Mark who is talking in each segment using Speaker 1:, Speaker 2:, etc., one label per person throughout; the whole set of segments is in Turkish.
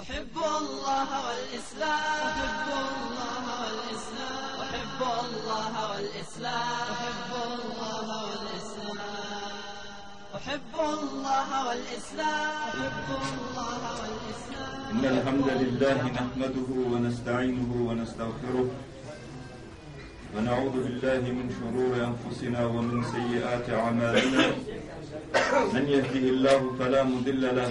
Speaker 1: أحب الله والإسلام. أحب الله والإسلام. أحب الله والإسلام. أحب الله والإسلام. أحب الله والإسلام. أحب الله والإسلام.
Speaker 2: إن الحمد لله نحمده ونستعينه ونستغفره ونعوذ بالله من شرور أنفسنا ومن سيئات أعمالنا. من يهده الله فلا مضل له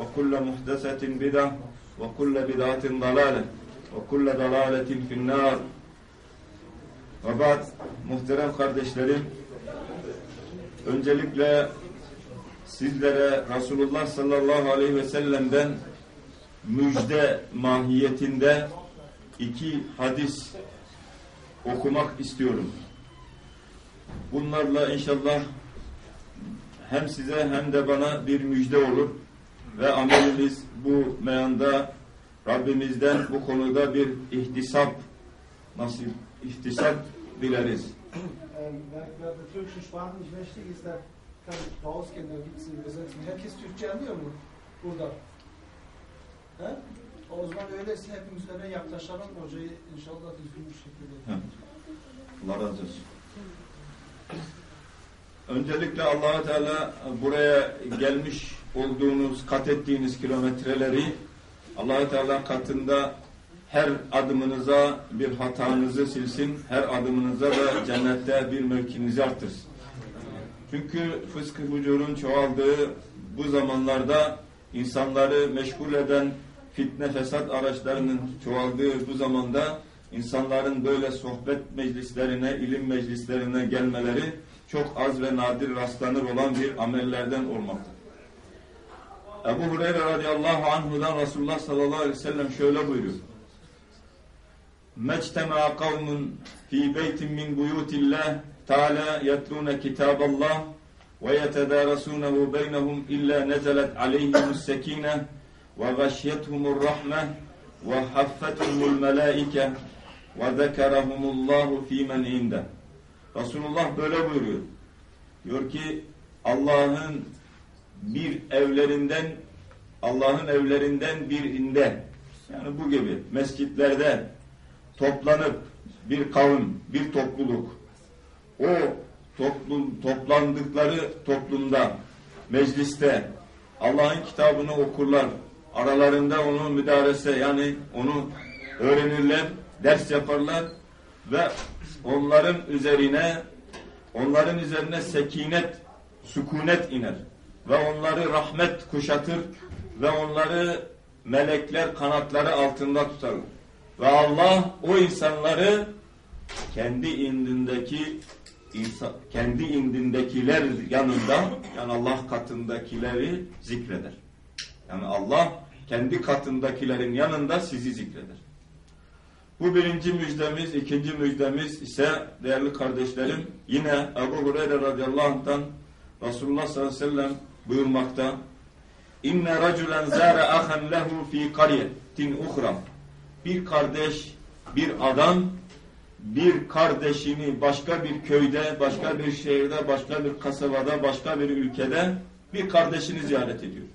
Speaker 2: وكل محدثة بدعة وكل بدعة ضلالة وكل ضلالة في النار Ve ba'd, muhterem kardeşlerim, öncelikle sizlere Resulullah sallallahu aleyhi ve sellem'den müjde mahiyetinde iki hadis okumak istiyorum. Bunlarla inşallah hem size hem de bana bir müjde olur ve amelimiz bu meyanda Rabbimizden bu konuda bir ihtisap nasip ihtisap dileriz.
Speaker 3: Ähm, wer, wer der türkischen Sprache nicht mächtig ist, der kann rausgehen, da gibt es eine Übersetzung. Herkes Türkçe anlıyor mu? Burada. He? O zaman öyleyse hepimiz öyle yaklaşalım. Hocayı inşallah düzgün bir şekilde.
Speaker 2: Allah razı olsun. Öncelikle allah Teala buraya gelmiş olduğunuz, kat ettiğiniz kilometreleri allah Teala katında her adımınıza bir hatanızı silsin, her adımınıza da cennette bir mevkinizi artırsın. Çünkü fıskı fucurun çoğaldığı bu zamanlarda insanları meşgul eden fitne fesat araçlarının çoğaldığı bu zamanda insanların böyle sohbet meclislerine, ilim meclislerine gelmeleri çok az ve nadir rastlanır olan bir amellerden olmaktadır. Ebu Hureyre radıyallahu anhudan Resulullah sallallahu aleyhi ve sellem şöyle buyuruyor. Mectema kavmun fi beytin min buyutillah Teala yatluna kitaballah ve yetedarasunehu beynehum illa nezelet aleyhimus sekine ve gashyetumur rahme ve haffetumul melaike ve zekerahumullahu fîmen inde. Resulullah böyle buyuruyor. Diyor ki Allah'ın bir evlerinden Allah'ın evlerinden birinde yani bu gibi mescitlerde toplanıp bir kavim, bir topluluk o toplum, toplandıkları toplumda, mecliste Allah'ın kitabını okurlar. Aralarında onu müdarese yani onu öğrenirler, ders yaparlar ve onların üzerine onların üzerine sekinet, sükunet iner ve onları rahmet kuşatır ve onları melekler kanatları altında tutarlar. Ve Allah o insanları kendi indindeki insan, kendi indindekiler yanında yani Allah katındakileri zikreder. Yani Allah kendi katındakilerin yanında sizi zikreder. Bu birinci müjdemiz, ikinci müjdemiz ise değerli kardeşlerim yine Ebu Hureyre radıyallahu anh'tan Resulullah sallallahu aleyhi ve sellem buyurmakta İnne raculen zâre ahan lehu fî kariyetin uhra bir kardeş, bir adam bir kardeşini başka bir köyde, başka bir şehirde, başka bir kasabada, başka bir ülkede bir kardeşini ziyaret ediyor.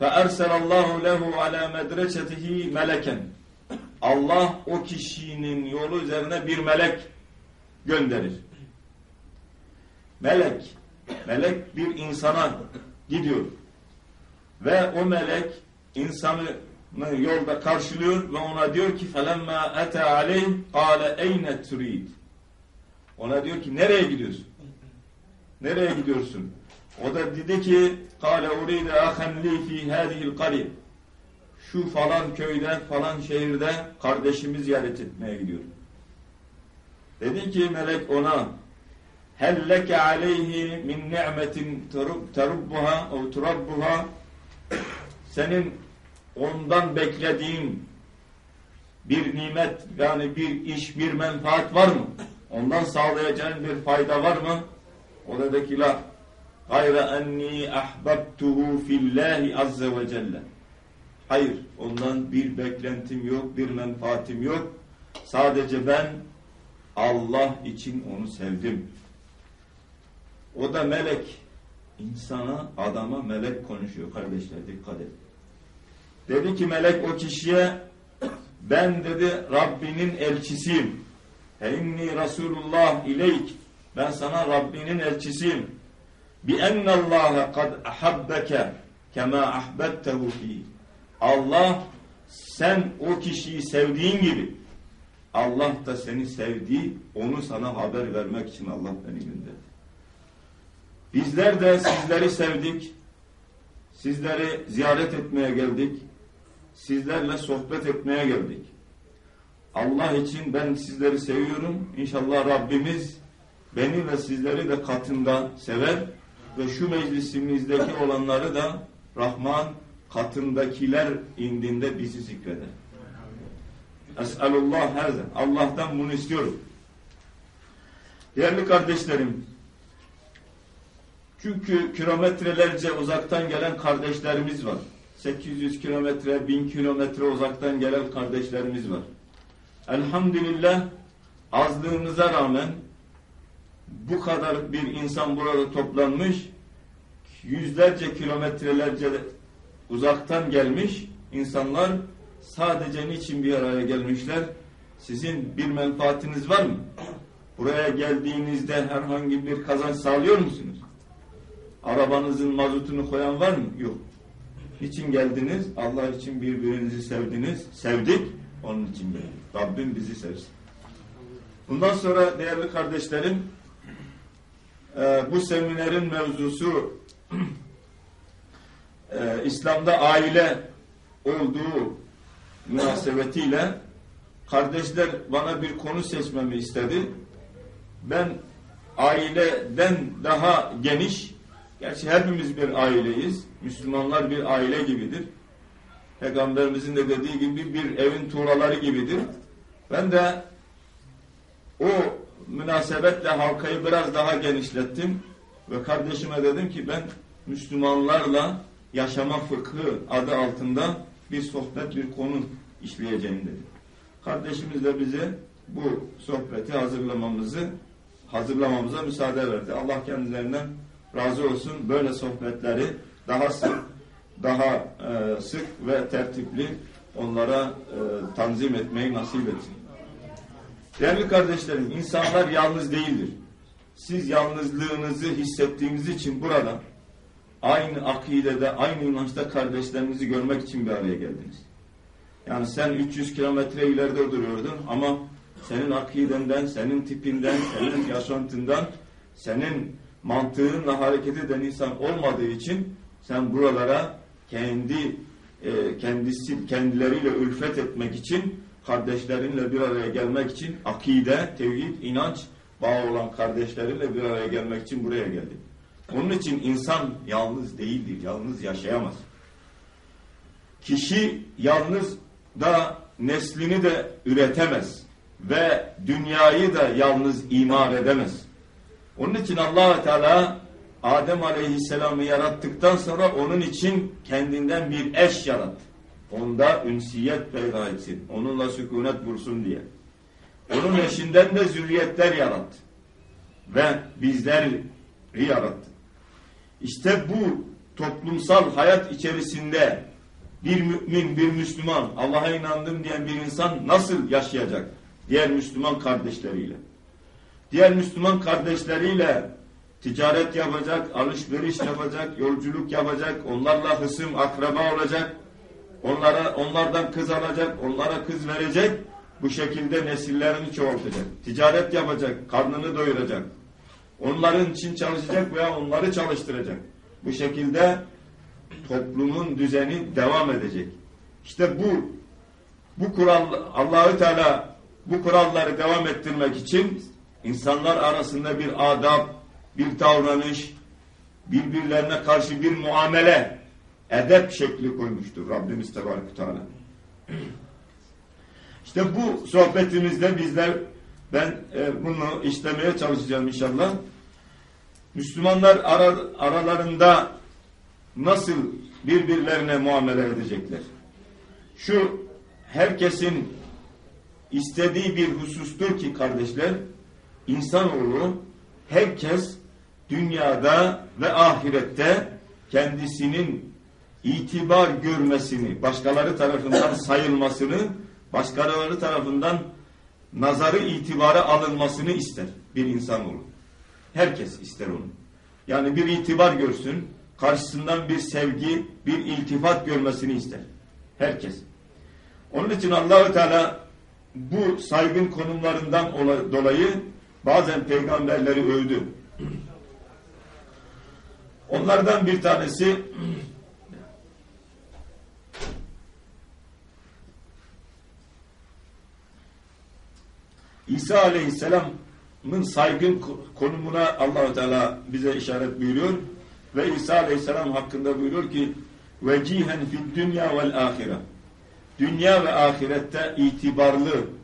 Speaker 2: فَاَرْسَلَ اللّٰهُ لَهُ عَلَى مَدْرَچَتِهِ meleken. Allah o kişinin yolu üzerine bir melek gönderir. Melek, melek bir insana gidiyor. Ve o melek insanı yolda karşılıyor ve ona diyor ki فَلَمَّا اَتَى عَلَيْهِ قَالَ اَيْنَ تُرِيدِ Ona diyor ki nereye gidiyorsun? Nereye gidiyorsun? O da dedi ki قَالَ اُرِيدَ اَخَنْ لِي ف۪ي هَذِهِ الْقَرِيَ Şu falan köyde, falan şehirde kardeşimi ziyaret etmeye gidiyor. Dedi ki melek ona hel leke aleyhi min ni'metin terubbuha o turabbuha senin ondan beklediğin bir nimet yani bir iş bir menfaat var mı? Ondan sağlayacağın bir fayda var mı? O da dedi ki la gayra enni ahbabtuhu fillahi azze ve celle hayır ondan bir beklentim yok bir menfaatim yok sadece ben Allah için onu sevdim o da melek. İnsana adama melek konuşuyor. Kardeşler dikkat edin. Dedi ki melek o kişiye ben dedi Rabbinin elçisiyim. İnni Resulullah ileyk. Ben sana Rabbinin elçisiyim. Bi ennallâhe kad ahabbeke kema ahbettehu fi. Allah sen o kişiyi sevdiğin gibi Allah da seni sevdi onu sana haber vermek için Allah beni gönderdi. Bizler de sizleri sevdik. Sizleri ziyaret etmeye geldik. Sizlerle sohbet etmeye geldik. Allah için ben sizleri seviyorum. İnşallah Rabbimiz beni ve sizleri de katında sever ve şu meclisimizdeki olanları da Rahman katındakiler indinde bizi zikreder. Es'alullah herze. Allah'tan bunu istiyorum. Değerli kardeşlerim, çünkü kilometrelerce uzaktan gelen kardeşlerimiz var. 800 kilometre, 1000 kilometre uzaktan gelen kardeşlerimiz var. Elhamdülillah azlığımıza rağmen bu kadar bir insan burada toplanmış, yüzlerce kilometrelerce uzaktan gelmiş insanlar sadece niçin bir araya gelmişler? Sizin bir menfaatiniz var mı? Buraya geldiğinizde herhangi bir kazanç sağlıyor musunuz? Arabanızın mazotunu koyan var mı? Yok. Niçin geldiniz? Allah için birbirinizi sevdiniz. Sevdik. Onun için geldik. Rabbim bizi sevsin. Bundan sonra değerli kardeşlerim bu seminerin mevzusu İslam'da aile olduğu münasebetiyle kardeşler bana bir konu seçmemi istedi. Ben aileden daha geniş, gerçi hepimiz bir aileyiz, Müslümanlar bir aile gibidir. Peygamberimizin de dediği gibi bir evin tuğlaları gibidir. Ben de o münasebetle halkayı biraz daha genişlettim ve kardeşime dedim ki ben Müslümanlarla yaşama fıkhı adı altında bir sohbet, bir konu işleyeceğim dedi. Kardeşimiz de bize bu sohbeti hazırlamamızı hazırlamamıza müsaade verdi. Allah kendilerinden razı olsun. Böyle sohbetleri daha sık, daha e, sık ve tertipli onlara e, tanzim etmeyi nasip etsin. Değerli kardeşlerim, insanlar yalnız değildir. Siz yalnızlığınızı hissettiğiniz için burada aynı akidede, aynı inançta kardeşlerinizi görmek için bir araya geldiniz. Yani sen 300 kilometre ileride duruyordun ama senin akidenden, senin tipinden, senin yaşantından, senin mantığınla hareket eden insan olmadığı için sen buralara kendi e, kendisi kendileriyle ülfet etmek için kardeşlerinle bir araya gelmek için akide, tevhid, inanç bağı olan kardeşlerinle bir araya gelmek için buraya geldi. Onun için insan yalnız değildir, yalnız yaşayamaz. Kişi yalnız da neslini de üretemez ve dünyayı da yalnız imar edemez. Onun için allah Teala Adem Aleyhisselam'ı yarattıktan sonra onun için kendinden bir eş yarattı. Onda ünsiyet peyda etsin. Onunla sükunet bulsun diye. Onun eşinden de zürriyetler yarattı. Ve bizleri yarattı. İşte bu toplumsal hayat içerisinde bir mümin, bir Müslüman, Allah'a inandım diyen bir insan nasıl yaşayacak? Diğer Müslüman kardeşleriyle. Diğer Müslüman kardeşleriyle ticaret yapacak, alışveriş yapacak, yolculuk yapacak, onlarla hısım, akraba olacak. Onlara onlardan kız alacak, onlara kız verecek. Bu şekilde nesillerini çoğaltacak. Ticaret yapacak, karnını doyuracak. Onların için çalışacak veya onları çalıştıracak. Bu şekilde toplumun düzeni devam edecek. İşte bu bu kural Allahü Teala bu kuralları devam ettirmek için insanlar arasında bir adab, bir davranış, birbirlerine karşı bir muamele, edep şekli koymuştur Rabbimiz Tebarek Teala. İşte bu sohbetimizde bizler ben e, bunu işlemeye çalışacağım inşallah. Müslümanlar ara, aralarında nasıl birbirlerine muamele edecekler? Şu herkesin istediği bir husustur ki kardeşler, insanoğlu herkes dünyada ve ahirette kendisinin itibar görmesini, başkaları tarafından sayılmasını, başkaları tarafından nazarı itibara alınmasını ister bir insanoğlu. Herkes ister onu. Yani bir itibar görsün, karşısından bir sevgi, bir iltifat görmesini ister. Herkes. Onun için Allahü Teala bu saygın konumlarından dolayı bazen peygamberleri övdü. Onlardan bir tanesi İsa Aleyhisselam'ın saygın konumuna Allahu Teala bize işaret buyuruyor ve İsa Aleyhisselam hakkında buyuruyor ki vecihen fid dünya vel ahire dünya ve ahirette itibarlı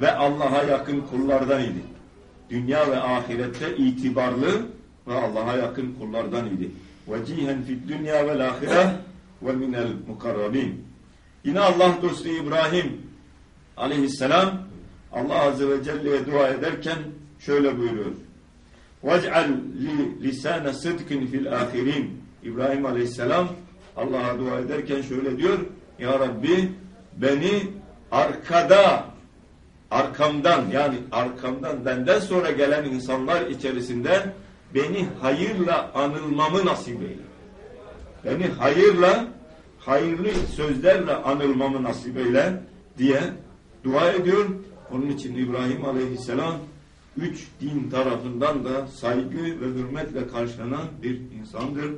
Speaker 2: ve Allah'a yakın kullardan idi. Dünya ve ahirette itibarlı ve Allah'a yakın kullardan idi. Vecihen fid dünya vel ahire ve minel mukarrabin. Yine Allah dostu İbrahim aleyhisselam Allah azze ve celle'ye dua ederken şöyle buyuruyor. Vec'al li lisane sıdkın fil ahirin. İbrahim aleyhisselam Allah'a dua ederken şöyle diyor. Ya Rabbi beni arkada arkamdan yani arkamdan benden sonra gelen insanlar içerisinde beni hayırla anılmamı nasip eyle. Beni hayırla hayırlı sözlerle anılmamı nasip eyle diye dua ediyor. Onun için İbrahim Aleyhisselam üç din tarafından da saygı ve hürmetle karşılanan bir insandır.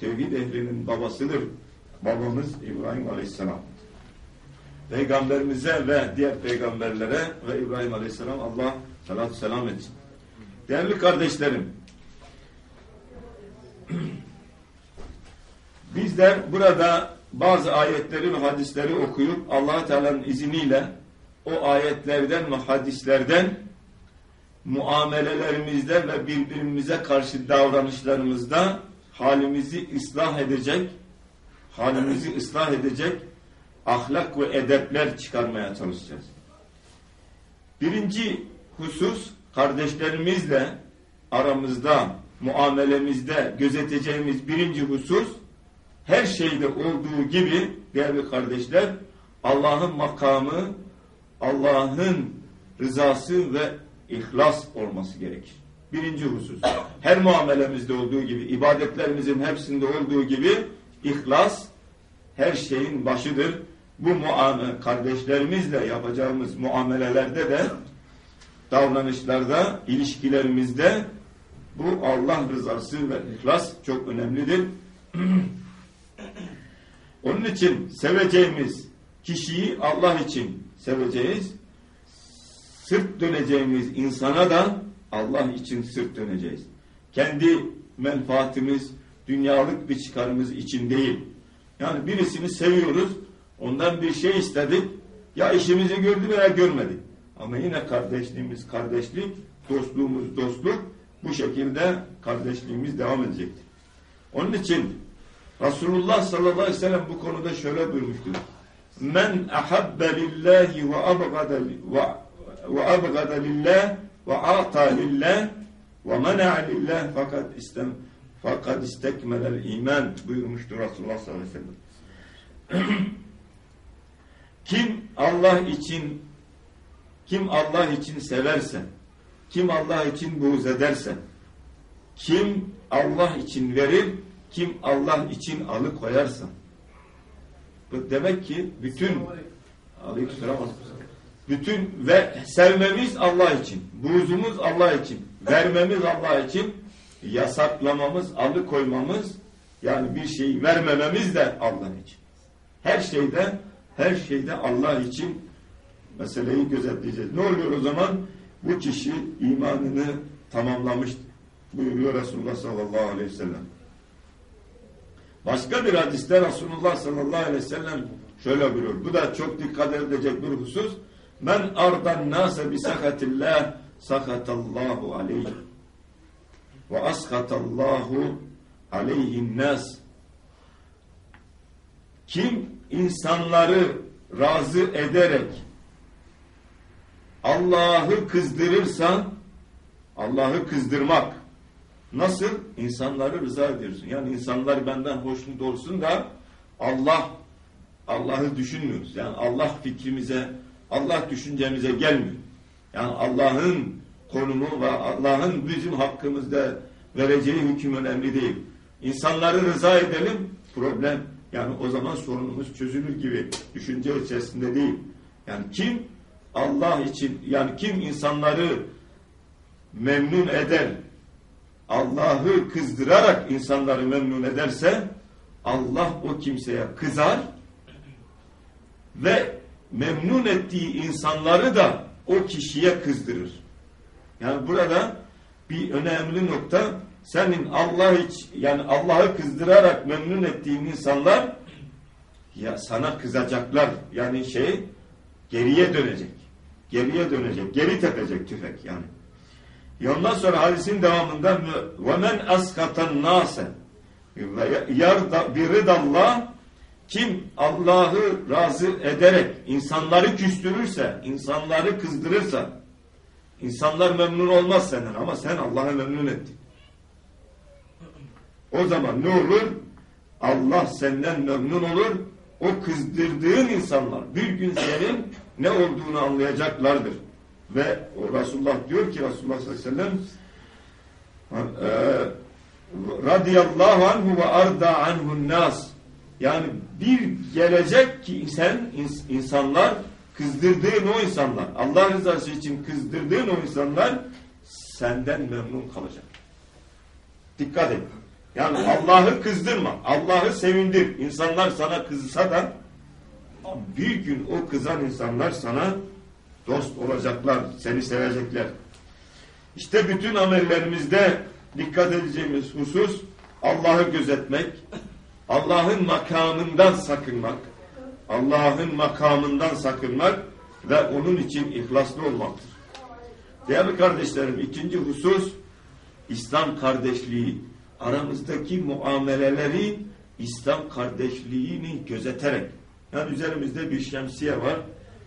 Speaker 2: Tevhid ehlinin babasıdır. Babamız İbrahim Aleyhisselam. Peygamberimize ve diğer peygamberlere ve İbrahim Aleyhisselam Allah salatü selam etsin. Değerli kardeşlerim, bizler burada bazı ayetleri ve hadisleri okuyup allah Teala'nın izniyle o ayetlerden ve hadislerden muamelelerimizde ve birbirimize karşı davranışlarımızda halimizi ıslah edecek, halimizi ıslah edecek ahlak ve edepler çıkarmaya çalışacağız. Birinci husus kardeşlerimizle aramızda, muamelemizde gözeteceğimiz birinci husus her şeyde olduğu gibi değerli kardeşler Allah'ın makamı, Allah'ın rızası ve ihlas olması gerekir. Birinci husus. Her muamelemizde olduğu gibi, ibadetlerimizin hepsinde olduğu gibi ihlas her şeyin başıdır. Bu kardeşlerimizle yapacağımız muamelelerde de davranışlarda, ilişkilerimizde bu Allah rızası ve ihlas çok önemlidir. Onun için seveceğimiz kişiyi Allah için seveceğiz. Sırt döneceğimiz insana da Allah için sırt döneceğiz. Kendi menfaatimiz, dünyalık bir çıkarımız için değil. Yani birisini seviyoruz, ondan bir şey istedik, ya işimizi gördü veya görmedi. Ama yine kardeşliğimiz kardeşlik, dostluğumuz dostluk, bu şekilde kardeşliğimiz devam edecektir. Onun için Resulullah sallallahu aleyhi ve sellem bu konuda şöyle buyurmuştur. Men ahabbe lillahi ve abgada ve abgada lillah ve ata lillah ve mena'a lillah fakat istem fakat istekmelel iman buyurmuştur Resulullah sallallahu aleyhi ve sellem. kim Allah için kim Allah için severse kim Allah için buğz ederse kim Allah için verir kim Allah için alıkoyarsa Bu demek ki bütün. Bütün ve sevmemiz Allah için, buğzumuz Allah için, vermemiz Allah için, yasaklamamız, alıkoymamız yani bir şeyi vermememiz de Allah için. Her şeyde her şeyde Allah için meseleyi gözetleyeceğiz. Ne oluyor o zaman? Bu kişi imanını tamamlamış buyuruyor Resulullah sallallahu aleyhi ve sellem. Başka bir hadiste Resulullah sallallahu aleyhi ve sellem şöyle buyuruyor. Bu da çok dikkat edilecek bir husus. Men ardan nase bi sakatillah sakatallahu aleyhi ve askatallahu aleyhin nas kim insanları razı ederek Allah'ı kızdırırsa Allah'ı kızdırmak nasıl? insanları rıza ediyorsun. Yani insanlar benden hoşnut olsun da Allah Allah'ı düşünmüyoruz. Yani Allah fikrimize, Allah düşüncemize gelmiyor. Yani Allah'ın konumu ve Allah'ın bizim hakkımızda vereceği hüküm önemli değil. İnsanları rıza edelim, problem yani o zaman sorunumuz çözülür gibi düşünce içerisinde değil. Yani kim Allah için yani kim insanları memnun eder, Allah'ı kızdırarak insanları memnun ederse Allah o kimseye kızar ve memnun ettiği insanları da o kişiye kızdırır. Yani burada bir önemli nokta senin Allah hiç yani Allah'ı kızdırarak memnun ettiğin insanlar ya sana kızacaklar. Yani şey geriye dönecek. Geriye dönecek. Geri tepecek tüfek yani. E ondan sonra hadisin devamında ve men askatan nase yarda biridallah kim Allah'ı razı ederek insanları küstürürse, insanları kızdırırsa, insanlar memnun olmaz senden ama sen Allah'ı memnun ettin. O zaman ne olur? Allah senden memnun olur. O kızdırdığın insanlar bir gün senin ne olduğunu anlayacaklardır. Ve o Resulullah diyor ki Resulullah sallallahu aleyhi ve sellem e, radıyallahu anhu ve arda anhun nas yani bir gelecek ki sen insanlar kızdırdığın o insanlar Allah rızası için kızdırdığın o insanlar senden memnun kalacak. Dikkat et. Yani Allah'ı kızdırma. Allah'ı sevindir. İnsanlar sana kızsa da bir gün o kızan insanlar sana dost olacaklar. Seni sevecekler. İşte bütün amellerimizde dikkat edeceğimiz husus Allah'ı gözetmek, Allah'ın makamından sakınmak, Allah'ın makamından sakınmak ve onun için ihlaslı olmaktır. Değerli kardeşlerim ikinci husus İslam kardeşliği aramızdaki muameleleri İslam kardeşliğini gözeterek yani üzerimizde bir şemsiye var.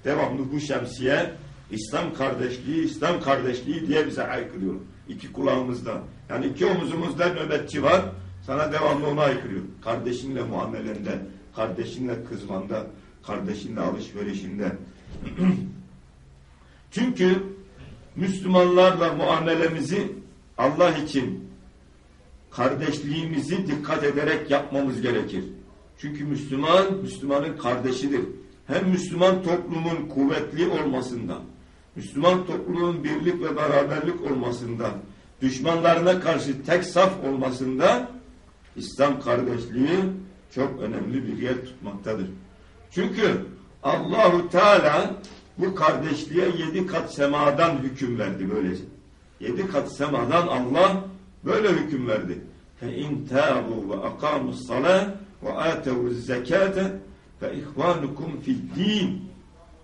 Speaker 2: Devamlı bu şemsiye İslam kardeşliği, İslam kardeşliği diye bize aykırıyor. İki kulağımızda. Yani iki omuzumuzda nöbetçi var. Sana devamlı onu aykırıyor. Kardeşinle muamelende, kardeşinle kızmanda, kardeşinle alışverişinde. Çünkü Müslümanlarla muamelemizi Allah için kardeşliğimizi dikkat ederek yapmamız gerekir. Çünkü Müslüman, Müslümanın kardeşidir. Hem Müslüman toplumun kuvvetli olmasından, Müslüman toplumun birlik ve beraberlik olmasından, düşmanlarına karşı tek saf olmasında İslam kardeşliği çok önemli bir yer tutmaktadır. Çünkü Allahu Teala bu kardeşliğe yedi kat semadan hüküm verdi böylece. Yedi kat semadan Allah böyle hüküm verdi. فَاِنْ تَابُوا وَاَقَامُوا الصَّلَاةِ وَآتَوُوا الزَّكَاةَ فَاِخْوَانُكُمْ فِي الدِّينِ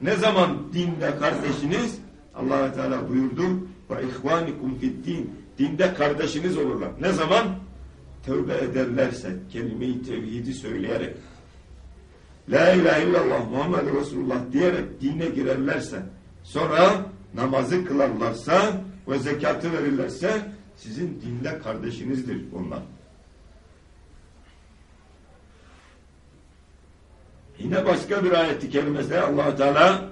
Speaker 2: Ne zaman dinde kardeşiniz allah Teala buyurdu وَاِخْوَانِكُمْ فِي الدِّينِ Dinde kardeşiniz olurlar. Ne zaman? Tövbe ederlerse, kelime-i tevhidi söyleyerek La ilahe illallah Muhammed Resulullah diyerek dine girerlerse sonra namazı kılarlarsa ve zekatı verirlerse sizin dinde kardeşinizdir onlar. Yine başka bir ayeti kerimesinde allah Teala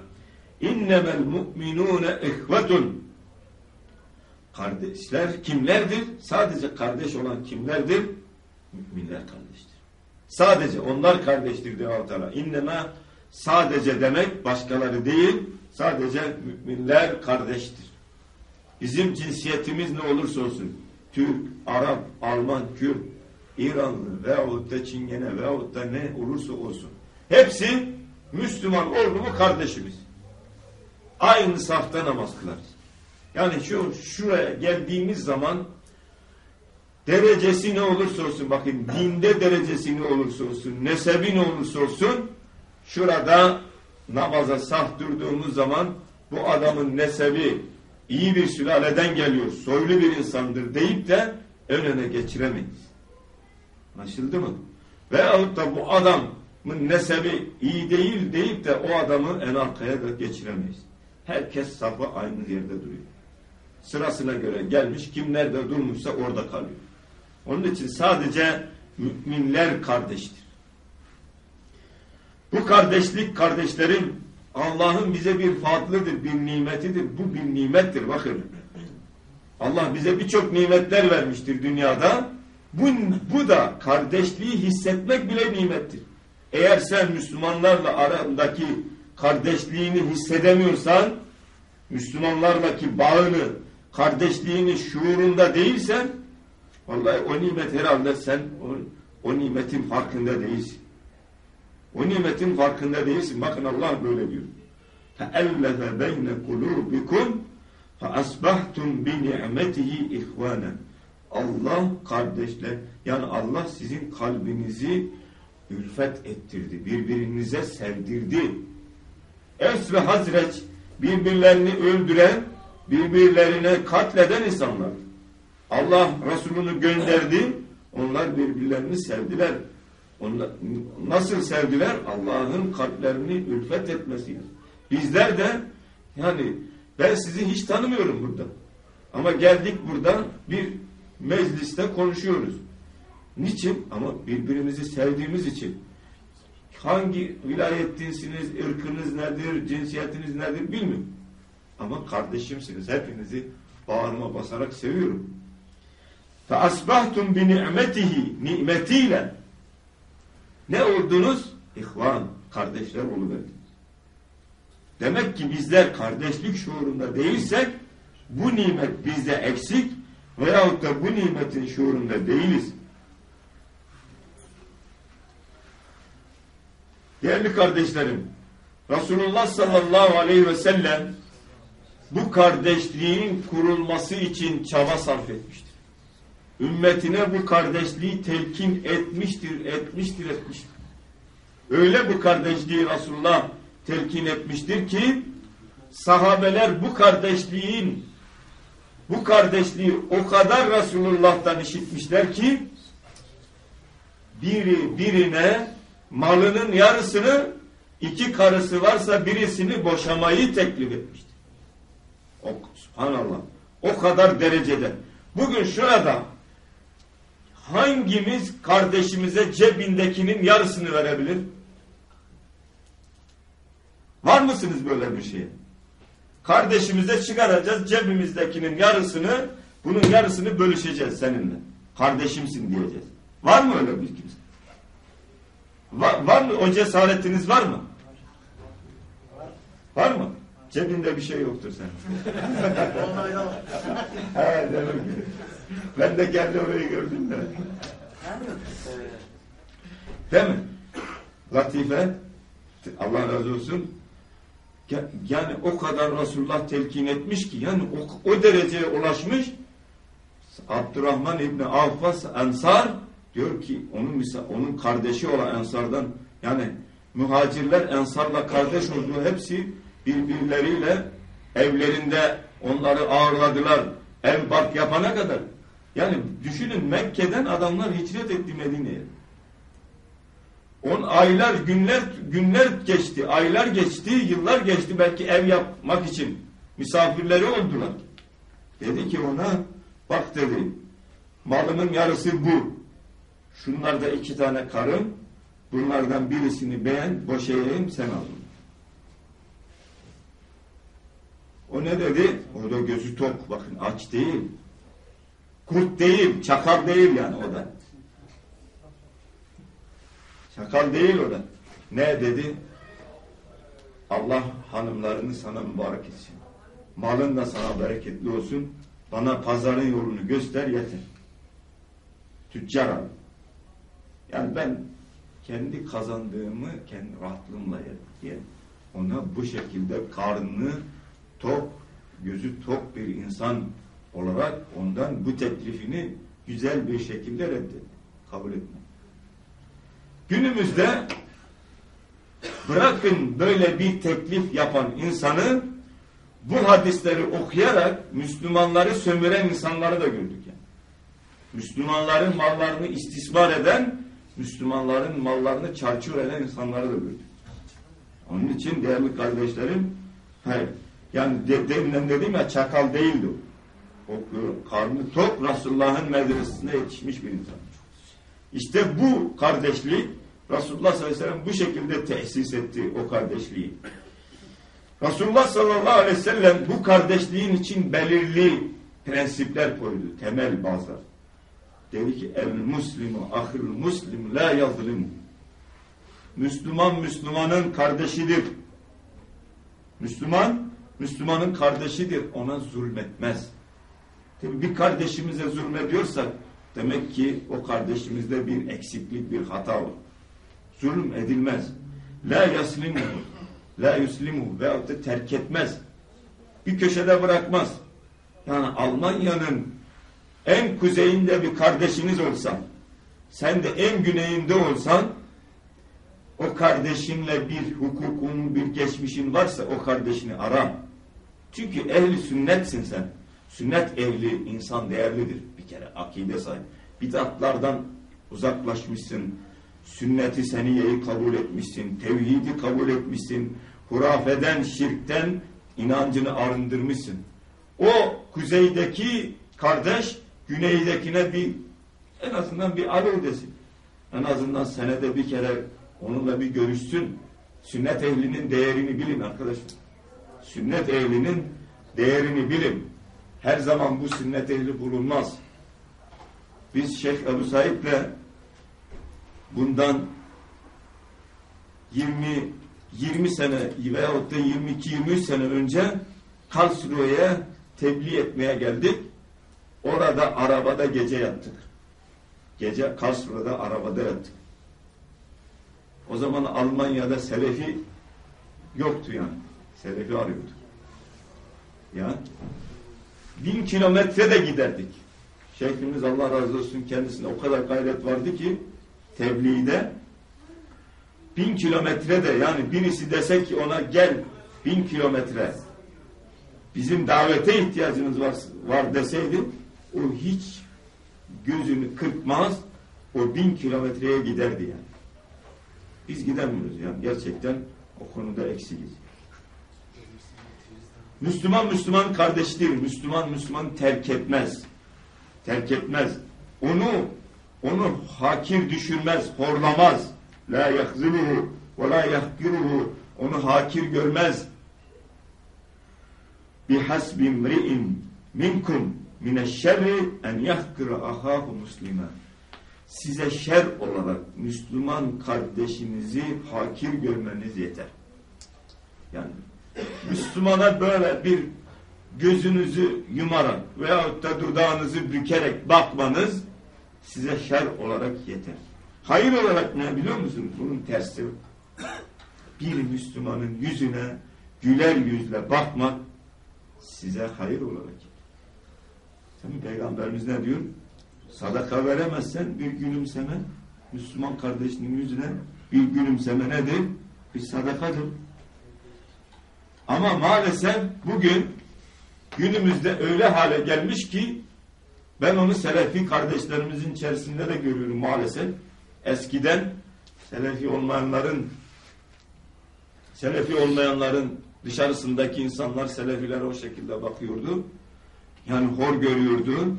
Speaker 2: innemel mu'minune ihvetun Kardeşler kimlerdir? Sadece kardeş olan kimlerdir? Müminler kardeştir. Sadece onlar kardeştir diyor Allah Teala. İnnema sadece demek başkaları değil, sadece müminler kardeştir. Bizim cinsiyetimiz ne olursa olsun, Türk, Arap, Alman, Kürt, İranlı veyahut da Çingene veyahut da ne olursa olsun. Hepsi Müslüman oldu mu kardeşimiz. Aynı safta namaz kılarız. Yani şu şuraya geldiğimiz zaman derecesi ne olursa olsun bakın dinde derecesi ne olursa olsun nesebi ne olursa olsun şurada namaza saf durduğumuz zaman bu adamın nesebi iyi bir sülaleden geliyor soylu bir insandır deyip de ön öne geçiremeyiz. Anlaşıldı mı? Veyahut da bu adamın nesebi iyi değil deyip de o adamı en arkaya da geçiremeyiz. Herkes safı aynı yerde duruyor. Sırasına göre gelmiş kim nerede durmuşsa orada kalıyor. Onun için sadece müminler kardeştir. Bu kardeşlik kardeşlerim Allah'ın bize bir fadlıdır, bir nimetidir. Bu bir nimettir bakın. Allah bize birçok nimetler vermiştir dünyada. Bu, bu da kardeşliği hissetmek bile nimettir. Eğer sen Müslümanlarla arandaki kardeşliğini hissedemiyorsan, Müslümanlarla bağını, kardeşliğini şuurunda değilsen, vallahi o nimet herhalde sen o, o nimetin farkında değilsin. O nimetin farkında değilsin. Bakın Allah böyle diyor. فَاَلَّفَ بَيْنَ قُلُوبِكُمْ فَأَصْبَحْتُمْ بِنِعْمَتِهِ اِخْوَانًا Allah kardeşler, yani Allah sizin kalbinizi ülfet ettirdi. Birbirinize sevdirdi. Es ve Hazreç birbirlerini öldüren, birbirlerine katleden insanlar. Allah Resulünü gönderdi. Onlar birbirlerini sevdiler. Onlar, nasıl sevdiler? Allah'ın kalplerini ülfet etmesiyle. Bizler de yani ben sizi hiç tanımıyorum burada. Ama geldik burada bir mecliste konuşuyoruz. Niçin? Ama birbirimizi sevdiğimiz için. Hangi vilayettinsiniz, ırkınız nedir, cinsiyetiniz nedir bilmiyorum. Ama kardeşimsiniz. Hepinizi bağırma basarak seviyorum. فَأَصْبَحْتُمْ بِنِعْمَتِهِ Nimetiyle ne oldunuz? İhvan, kardeşler oluverdiniz. Demek ki bizler kardeşlik şuurunda değilsek bu nimet bizde eksik veyahut da bu nimetin şuurunda değiliz. Değerli kardeşlerim, Resulullah sallallahu aleyhi ve sellem bu kardeşliğin kurulması için çaba sarf etmiştir. Ümmetine bu kardeşliği telkin etmiştir, etmiştir, etmiştir. Öyle bu kardeşliği Resulullah telkin etmiştir ki sahabeler bu kardeşliğin bu kardeşliği o kadar Resulullah'tan işitmişler ki biri birine malının yarısını iki karısı varsa birisini boşamayı teklif etmiştir. O, subhanallah. O kadar derecede. Bugün şurada hangimiz kardeşimize cebindekinin yarısını verebilir? Var mısınız böyle bir şeye? Kardeşimize çıkaracağız cebimizdekinin yarısını, bunun yarısını bölüşeceğiz seninle. Kardeşimsin diyeceğiz. Var mı öyle bir kimse? Var, var mı? O cesaretiniz var mı? Var mı? Cebinde bir şey yoktur senin. He, demek ki. Ben de kendi orayı gördüm de. Değil mi? Latife Allah razı olsun yani o kadar Resulullah telkin etmiş ki yani o, o dereceye ulaşmış Abdurrahman İbni Avfas Ensar diyor ki onun onun kardeşi olan Ensar'dan yani muhacirler Ensar'la kardeş olduğu hepsi birbirleriyle evlerinde onları ağırladılar. Ev bark yapana kadar. Yani düşünün Mekke'den adamlar hicret etti Medine'ye. On aylar, günler günler geçti, aylar geçti, yıllar geçti belki ev yapmak için misafirleri oldular. Dedi ki ona bak dedi malımın yarısı bu. Şunlarda iki tane karım bunlardan birisini beğen boşayayım sen al. O ne dedi? O da gözü tok bakın aç değil. Kurt değil, çakal değil yani o da. Çakal değil o da. Ne dedi? Allah hanımlarını sana mübarek etsin. Malın da sana bereketli olsun. Bana pazarın yolunu göster yeter. Tüccar abi. Yani ben kendi kazandığımı kendi rahatlığımla yerim diye ona bu şekilde karnını tok, gözü tok bir insan olarak ondan bu teklifini güzel bir şekilde reddetti. Kabul etme. Günümüzde bırakın böyle bir teklif yapan insanı bu hadisleri okuyarak Müslümanları sömüren insanları da gördük yani. Müslümanların mallarını istismar eden, Müslümanların mallarını çarçur eden insanları da gördük. Onun için değerli kardeşlerim, hayır, yani de, deminden dedim ya çakal değildi o. O karnı tok Resulullah'ın medresesine yetişmiş bir insan. İşte bu kardeşlik Resulullah sallallahu aleyhi ve sellem bu şekilde tesis etti o kardeşliği. Resulullah sallallahu aleyhi ve sellem bu kardeşliğin için belirli prensipler koydu. Temel bazılar. Dedi ki el muslimu ahil muslim la yazlimu. Müslüman Müslümanın kardeşidir. Müslüman Müslümanın kardeşidir. Ona zulmetmez. Tabii bir kardeşimize zulmediyorsak demek ki o kardeşimizde bir eksiklik, bir hata var. Zulüm edilmez. La yaslimu, la yuslimu veyahut da terk etmez. Bir köşede bırakmaz. Yani Almanya'nın en kuzeyinde bir kardeşiniz olsa, sen de en güneyinde olsan, o kardeşinle bir hukukun, bir geçmişin varsa o kardeşini ara. Çünkü ehli sünnetsin sen. Sünnet ehli insan değerlidir bir kere akide sahip. Bidatlardan uzaklaşmışsın. Sünneti seniyeyi kabul etmişsin. Tevhidi kabul etmişsin. Hurafeden, şirkten inancını arındırmışsın. O kuzeydeki kardeş güneydekine bir en azından bir alo desin. En azından senede bir kere onunla bir görüşsün. Sünnet ehlinin değerini bilin arkadaşlar. Sünnet ehlinin değerini bilin. Her zaman bu sünnet ehli bulunmaz. Biz Şeyh Ebu Said'le bundan 20 20 sene veyahut da 22-23 sene önce Karlsruhe'ye tebliğ etmeye geldik. Orada arabada gece yattık. Gece Karlsruhe'de arabada yattık. O zaman Almanya'da Selefi yoktu yani. Selefi arıyordu. Ya bin kilometre de giderdik. Şeyhimiz Allah razı olsun kendisine o kadar gayret vardı ki tebliğde bin kilometre de yani birisi dese ki ona gel bin kilometre bizim davete ihtiyacımız var, var deseydi o hiç gözünü kırpmaz o bin kilometreye giderdi yani. Biz gidemiyoruz yani gerçekten o konuda eksiyiz. Müslüman Müslüman kardeştir. Müslüman Müslüman terk etmez. Terk etmez. Onu onu hakir düşürmez, horlamaz. La yahziluhu ve la yahkiruhu. Onu hakir görmez. Bihasbi imri'in minkum mineşşerri en yahkira ahahu muslima. Size şer olarak Müslüman kardeşinizi hakir görmeniz yeter. Yani Müslümana böyle bir gözünüzü yumarak veyahut da dudağınızı bükerek bakmanız size şer olarak yeter. Hayır olarak ne biliyor musunuz? Bunun tersi. Bir Müslümanın yüzüne güler yüzle bakmak size hayır olarak yeter. Peygamberimiz ne diyor? Sadaka veremezsen bir gülümseme Müslüman kardeşinin yüzüne bir gülümseme nedir? Bir sadakadır. Ama maalesef bugün günümüzde öyle hale gelmiş ki ben onu Selefi kardeşlerimizin içerisinde de görüyorum maalesef. Eskiden Selefi olmayanların Selefi olmayanların dışarısındaki insanlar Selefilere o şekilde bakıyordu. Yani hor görüyordu.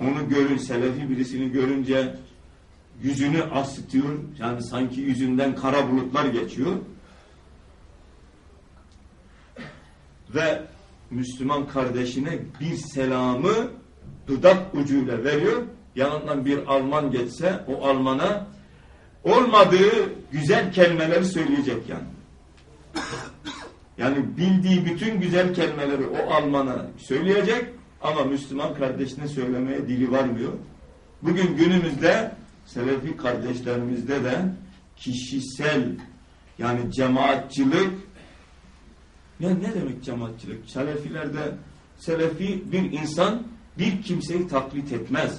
Speaker 2: Onu görün, Selefi birisini görünce yüzünü asıtıyor. Yani sanki yüzünden kara bulutlar geçiyor. Ve Müslüman kardeşine bir selamı dudak ucuyla veriyor. Yanından bir Alman geçse o Alman'a olmadığı güzel kelimeleri söyleyecek yani. Yani bildiği bütün güzel kelimeleri o Alman'a söyleyecek ama Müslüman kardeşine söylemeye dili varmıyor. Bugün günümüzde Selefi kardeşlerimizde de kişisel yani cemaatçılık ya ne demek cemaatçılık? Selefilerde Selefi bir insan bir kimseyi taklit etmez.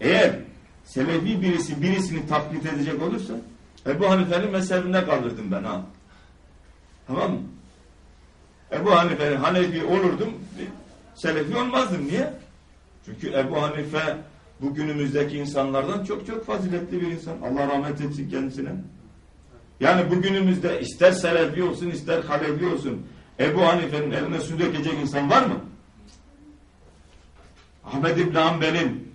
Speaker 2: Eğer Selefi birisi birisini taklit edecek olursa Ebu Hanife'nin mezhebinde kalırdım ben ha. Tamam mı? Ebu Hanife'nin Hanefi olurdum, Selefi olmazdım. Niye? Çünkü Ebu Hanife bugünümüzdeki insanlardan çok çok faziletli bir insan. Allah rahmet etsin kendisine. Yani bugünümüzde ister Selefi olsun ister Halefi olsun Ebu Hanife'nin eline su dökecek insan var mı? Ahmet İbn Hanbel'in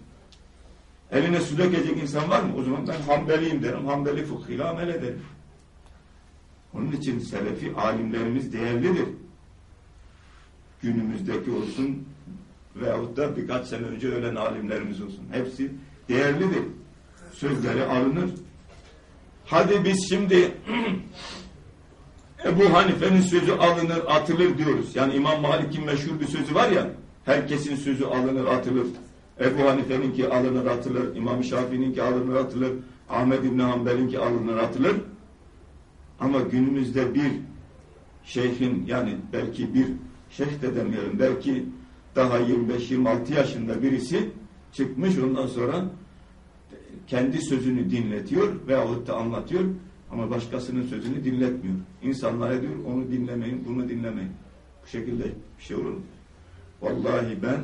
Speaker 2: eline su dökecek insan var mı? O zaman ben Hanbeliyim derim. Hanbeli fıkhıyla amel ederim. Onun için Selefi alimlerimiz değerlidir. Günümüzdeki olsun veyahut da birkaç sene önce ölen alimlerimiz olsun. Hepsi değerlidir. Sözleri alınır. Hadi biz şimdi Ebu Hanife'nin sözü alınır, atılır diyoruz. Yani İmam Malik'in meşhur bir sözü var ya, herkesin sözü alınır, atılır. Ebu Hanife'ninki alınır, atılır. İmam Şafii'ninki alınır, atılır. Ahmet İbni Hanbel'inki alınır, atılır. Ama günümüzde bir şeyhin yani belki bir şeyh de demeyelim, belki daha 25-26 yaşında birisi çıkmış ondan sonra kendi sözünü dinletiyor veyahut da anlatıyor ama başkasının sözünü dinletmiyor. İnsanlara diyor onu dinlemeyin, bunu dinlemeyin. Bu şekilde bir şey olur mu? Vallahi ben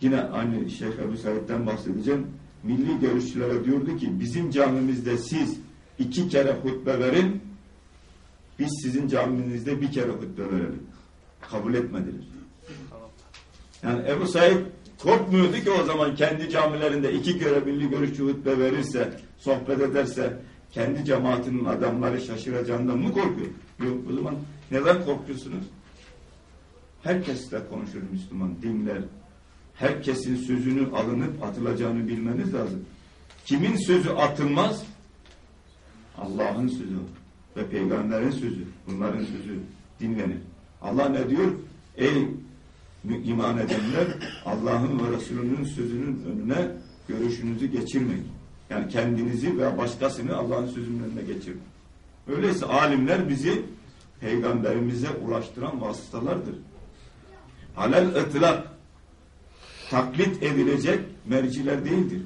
Speaker 2: yine aynı Şeyh Ebu Said'den bahsedeceğim. Milli görüşçülere diyordu ki bizim camimizde siz iki kere hutbe verin biz sizin caminizde bir kere hutbe verelim. Kabul etmediler. Yani Ebu Said korkmuyordu ki o zaman kendi camilerinde iki kere milli görüşçü hutbe verirse, sohbet ederse kendi cemaatinin adamları şaşıracağından mı korkuyor? Yok o zaman neden korkuyorsunuz? Herkesle konuşur Müslüman, dinler. Herkesin sözünün alınıp atılacağını bilmeniz lazım. Kimin sözü atılmaz? Allah'ın sözü ve peygamberin sözü. Bunların sözü dinlenir. Allah ne diyor? Ey iman edenler Allah'ın ve Resulünün sözünün önüne görüşünüzü geçirmeyin. Yani kendinizi veya başkasını Allah'ın sözünün önüne geçirin. Öyleyse alimler bizi peygamberimize ulaştıran vasıtalardır. Halel ıtlak taklit edilecek merciler değildir.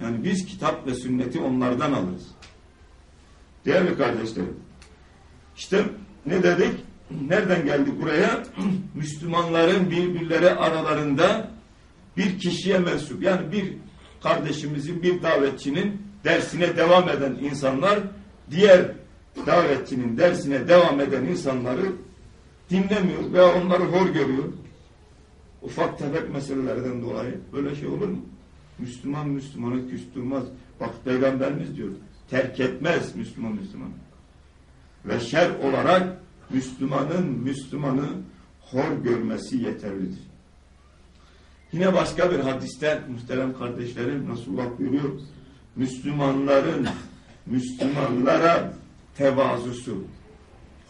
Speaker 2: Yani biz kitap ve sünneti onlardan alırız. Değerli kardeşlerim, işte ne dedik? Nereden geldik buraya? Müslümanların birbirleri aralarında bir kişiye mensup, yani bir kardeşimizin, bir davetçinin dersine devam eden insanlar, diğer davetçinin dersine devam eden insanları dinlemiyor veya onları hor görüyor. Ufak tefek meselelerden dolayı böyle şey olur mu? Müslüman Müslümanı küstürmez. Bak Peygamberimiz diyor terk etmez Müslüman Müslüman. Ve şer olarak Müslümanın Müslümanı hor görmesi yeterlidir. Yine başka bir hadiste muhterem kardeşlerim Resulullah buyuruyor. Müslümanların Müslümanlara tevazusu,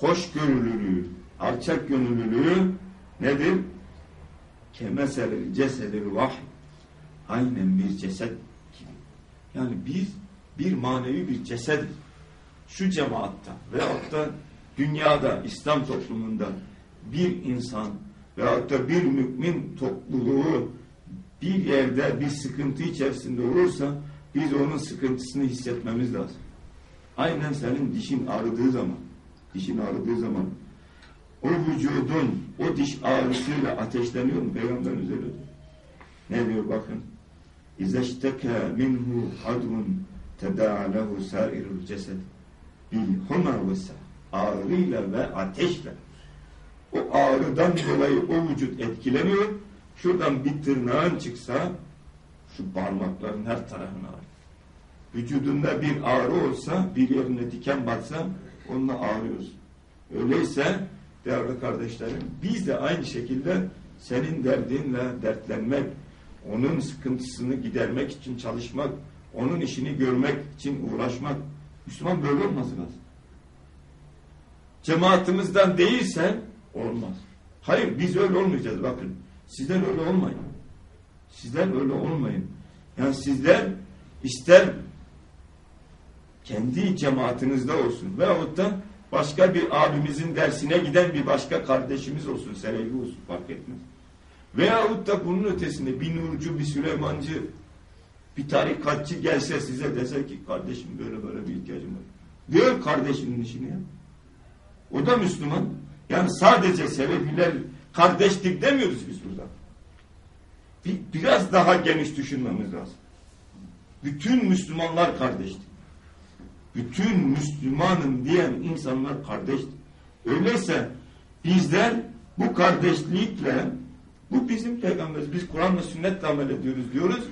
Speaker 2: hoşgörülülüğü, alçak gönüllülüğü nedir? Kemeselil cesedil vah aynen bir ceset gibi. Yani biz bir manevi bir ceset şu cemaatta veyahut da dünyada İslam toplumunda bir insan veyahut da bir mümin topluluğu bir yerde bir sıkıntı içerisinde olursa biz onun sıkıntısını hissetmemiz lazım. Aynen senin dişin ağrıdığı zaman dişin ağrıdığı zaman o vücudun o diş ağrısıyla ateşleniyor mu? Peygamberimiz öyle diyor. Ne diyor bakın. İzeşteke minhu adun tedâ lehu sâirul cesed bil huma ve ağrıyla ve ateşle. O ağrıdan dolayı o vücut etkileniyor. Şuradan bir tırnağın çıksa şu parmakların her tarafına ağrıyor. Vücudunda bir ağrı olsa, bir yerine diken batsa onunla ağrıyoruz. Öyleyse değerli kardeşlerim biz de aynı şekilde senin derdinle dertlenmek, onun sıkıntısını gidermek için çalışmak, onun işini görmek için uğraşmak. Müslüman böyle olması lazım. Cemaatimizden değilsen olmaz. Hayır biz öyle olmayacağız bakın. Sizler öyle olmayın. Sizler öyle olmayın. Yani sizler ister kendi cemaatinizde olsun veyahut da başka bir abimizin dersine giden bir başka kardeşimiz olsun, Selefi olsun fark etmez. Veyahut da bunun ötesinde bir Nurcu, bir Süleymancı, bir tarikatçı gelse size dese ki kardeşim böyle böyle bir ihtiyacım var. Diyor kardeşinin işini ya. O da Müslüman. Yani sadece Selefiler kardeşlik demiyoruz biz burada. Bir, biraz daha geniş düşünmemiz lazım. Bütün Müslümanlar kardeştir. Bütün Müslümanım diyen insanlar kardeştir. Öyleyse bizler bu kardeşlikle bu bizim peygamberimiz. Biz Kur'an'la sünnetle amel ediyoruz diyoruz.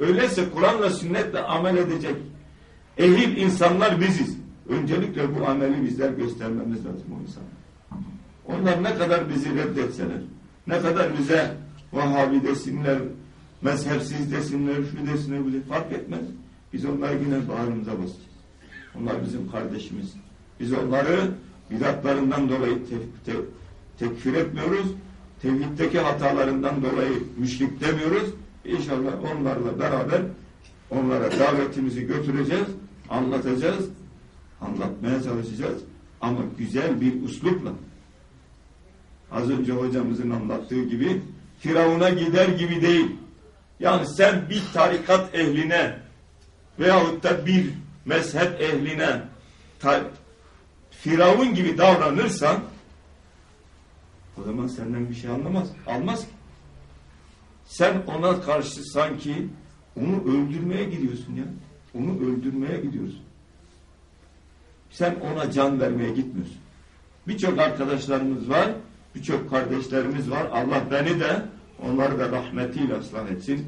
Speaker 2: Öyleyse Kur'an'la sünnetle amel edecek ehil insanlar biziz. Öncelikle bu ameli bizler göstermemiz lazım o insanlar. Onlar ne kadar bizi reddetseler, ne kadar bize Vahabi desinler, mezhepsiz desinler, şu desinler, bu fark etmez. Biz onları yine bağrımıza basacağız. Onlar bizim kardeşimiz. Biz onları bidatlarından dolayı te tekfir etmiyoruz. Tevhiddeki hatalarından dolayı müşrik demiyoruz. İnşallah onlarla beraber onlara davetimizi götüreceğiz, anlatacağız, anlatmaya çalışacağız. Ama güzel bir uslupla. Az önce hocamızın anlattığı gibi Firavun'a gider gibi değil. Yani sen bir tarikat ehline veyahut da bir mezhep ehline Firavun gibi davranırsan o zaman senden bir şey anlamaz. Almaz ki. Sen ona karşı sanki onu öldürmeye gidiyorsun ya. Onu öldürmeye gidiyorsun. Sen ona can vermeye gitmiyorsun. Birçok arkadaşlarımız var, birçok kardeşlerimiz var. Allah beni de onları da rahmetiyle ıslah etsin.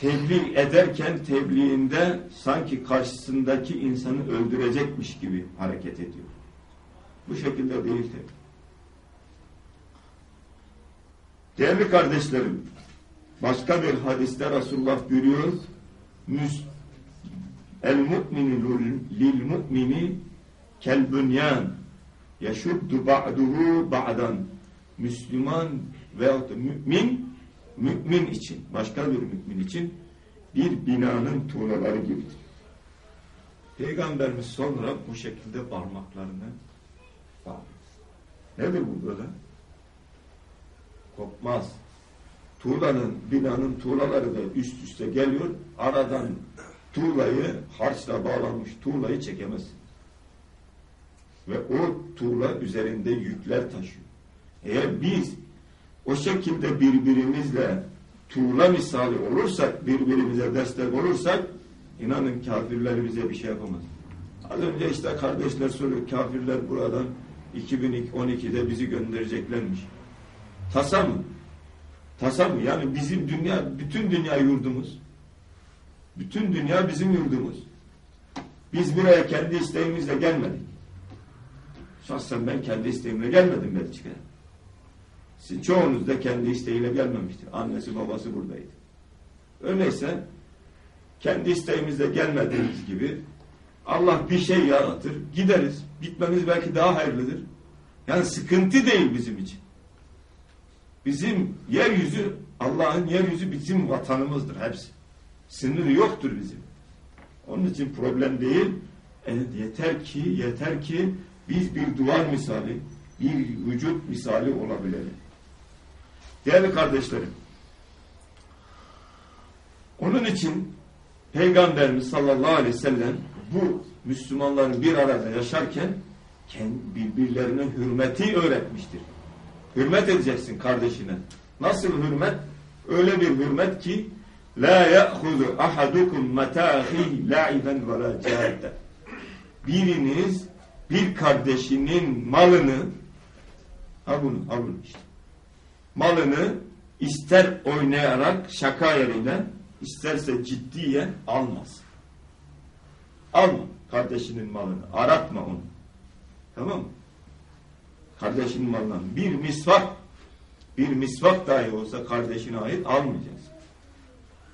Speaker 2: Tebliğ ederken tebliğinde sanki karşısındaki insanı öldürecekmiş gibi hareket ediyor. Bu şekilde değil tabi. Değerli kardeşlerim, başka bir hadiste Resulullah görüyor. El mu'minu lil mu'mini kel bünyan yeşuddu ba'duhu ba'dan Müslüman veyahut da mümin mümin için, başka bir mümin için bir binanın tuğlaları gibidir. Peygamberimiz sonra bu şekilde parmaklarını bağlıyor. Nedir bu böyle? Kopmaz. Tuğlanın, binanın tuğlaları da üst üste geliyor. Aradan tuğlayı, harçla bağlanmış tuğlayı çekemezsin. Ve o tuğla üzerinde yükler taşıyor. Eğer biz o şekilde birbirimizle tuğla misali olursak, birbirimize destek olursak, inanın kafirler bize bir şey yapamaz. Az önce işte kardeşler soruyor, kafirler buradan 2012'de bizi göndereceklermiş. Tasa mı? Tasa mı? Yani bizim dünya, bütün dünya yurdumuz. Bütün dünya bizim yurdumuz. Biz buraya kendi isteğimizle gelmedik. Şahsen ben kendi isteğimle gelmedim Belçika'ya. Siz çoğunuz da kendi isteğiyle gelmemiştir. Annesi babası buradaydı. Öyleyse kendi isteğimizle gelmediğimiz gibi Allah bir şey yaratır. Gideriz. Gitmemiz belki daha hayırlıdır. Yani sıkıntı değil bizim için. Bizim yeryüzü Allah'ın yeryüzü bizim vatanımızdır hepsi. Sınırı yoktur bizim. Onun için problem değil. Evet, yeter ki yeter ki biz bir duvar misali, bir vücut misali olabilelim. Değerli kardeşlerim, onun için Peygamberimiz sallallahu aleyhi ve sellem bu Müslümanların bir arada yaşarken birbirlerine hürmeti öğretmiştir. Hürmet edeceksin kardeşine. Nasıl hürmet? Öyle bir hürmet ki la ya'huzu ahadukum matahi la'iben ve la Biriniz bir kardeşinin malını ha bunu işte malını ister oynayarak şaka yerine isterse ciddiye almaz. Alma kardeşinin malını. Aratma onu. Tamam mı? Kardeşinin malından bir misvak bir misvak dahi olsa kardeşine ait almayacaksın.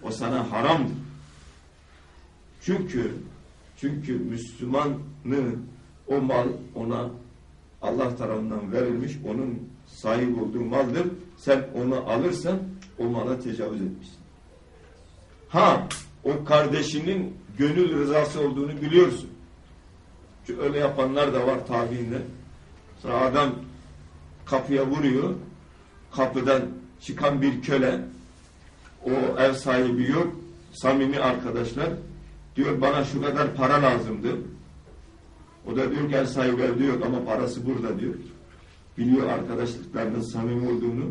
Speaker 2: O sana haramdır. Çünkü çünkü Müslümanın o mal ona Allah tarafından verilmiş, onun sahip olduğu maldır. Sen onu alırsan o mala tecavüz etmişsin. Ha, o kardeşinin gönül rızası olduğunu biliyorsun. Çünkü öyle yapanlar da var tabiinde. Sonra adam kapıya vuruyor. Kapıdan çıkan bir köle o ev sahibi yok. Samimi arkadaşlar. Diyor bana şu kadar para lazımdı. O da diyor ki ev sahibi evde yok ama parası burada diyor. Biliyor arkadaşlıklarının samimi olduğunu.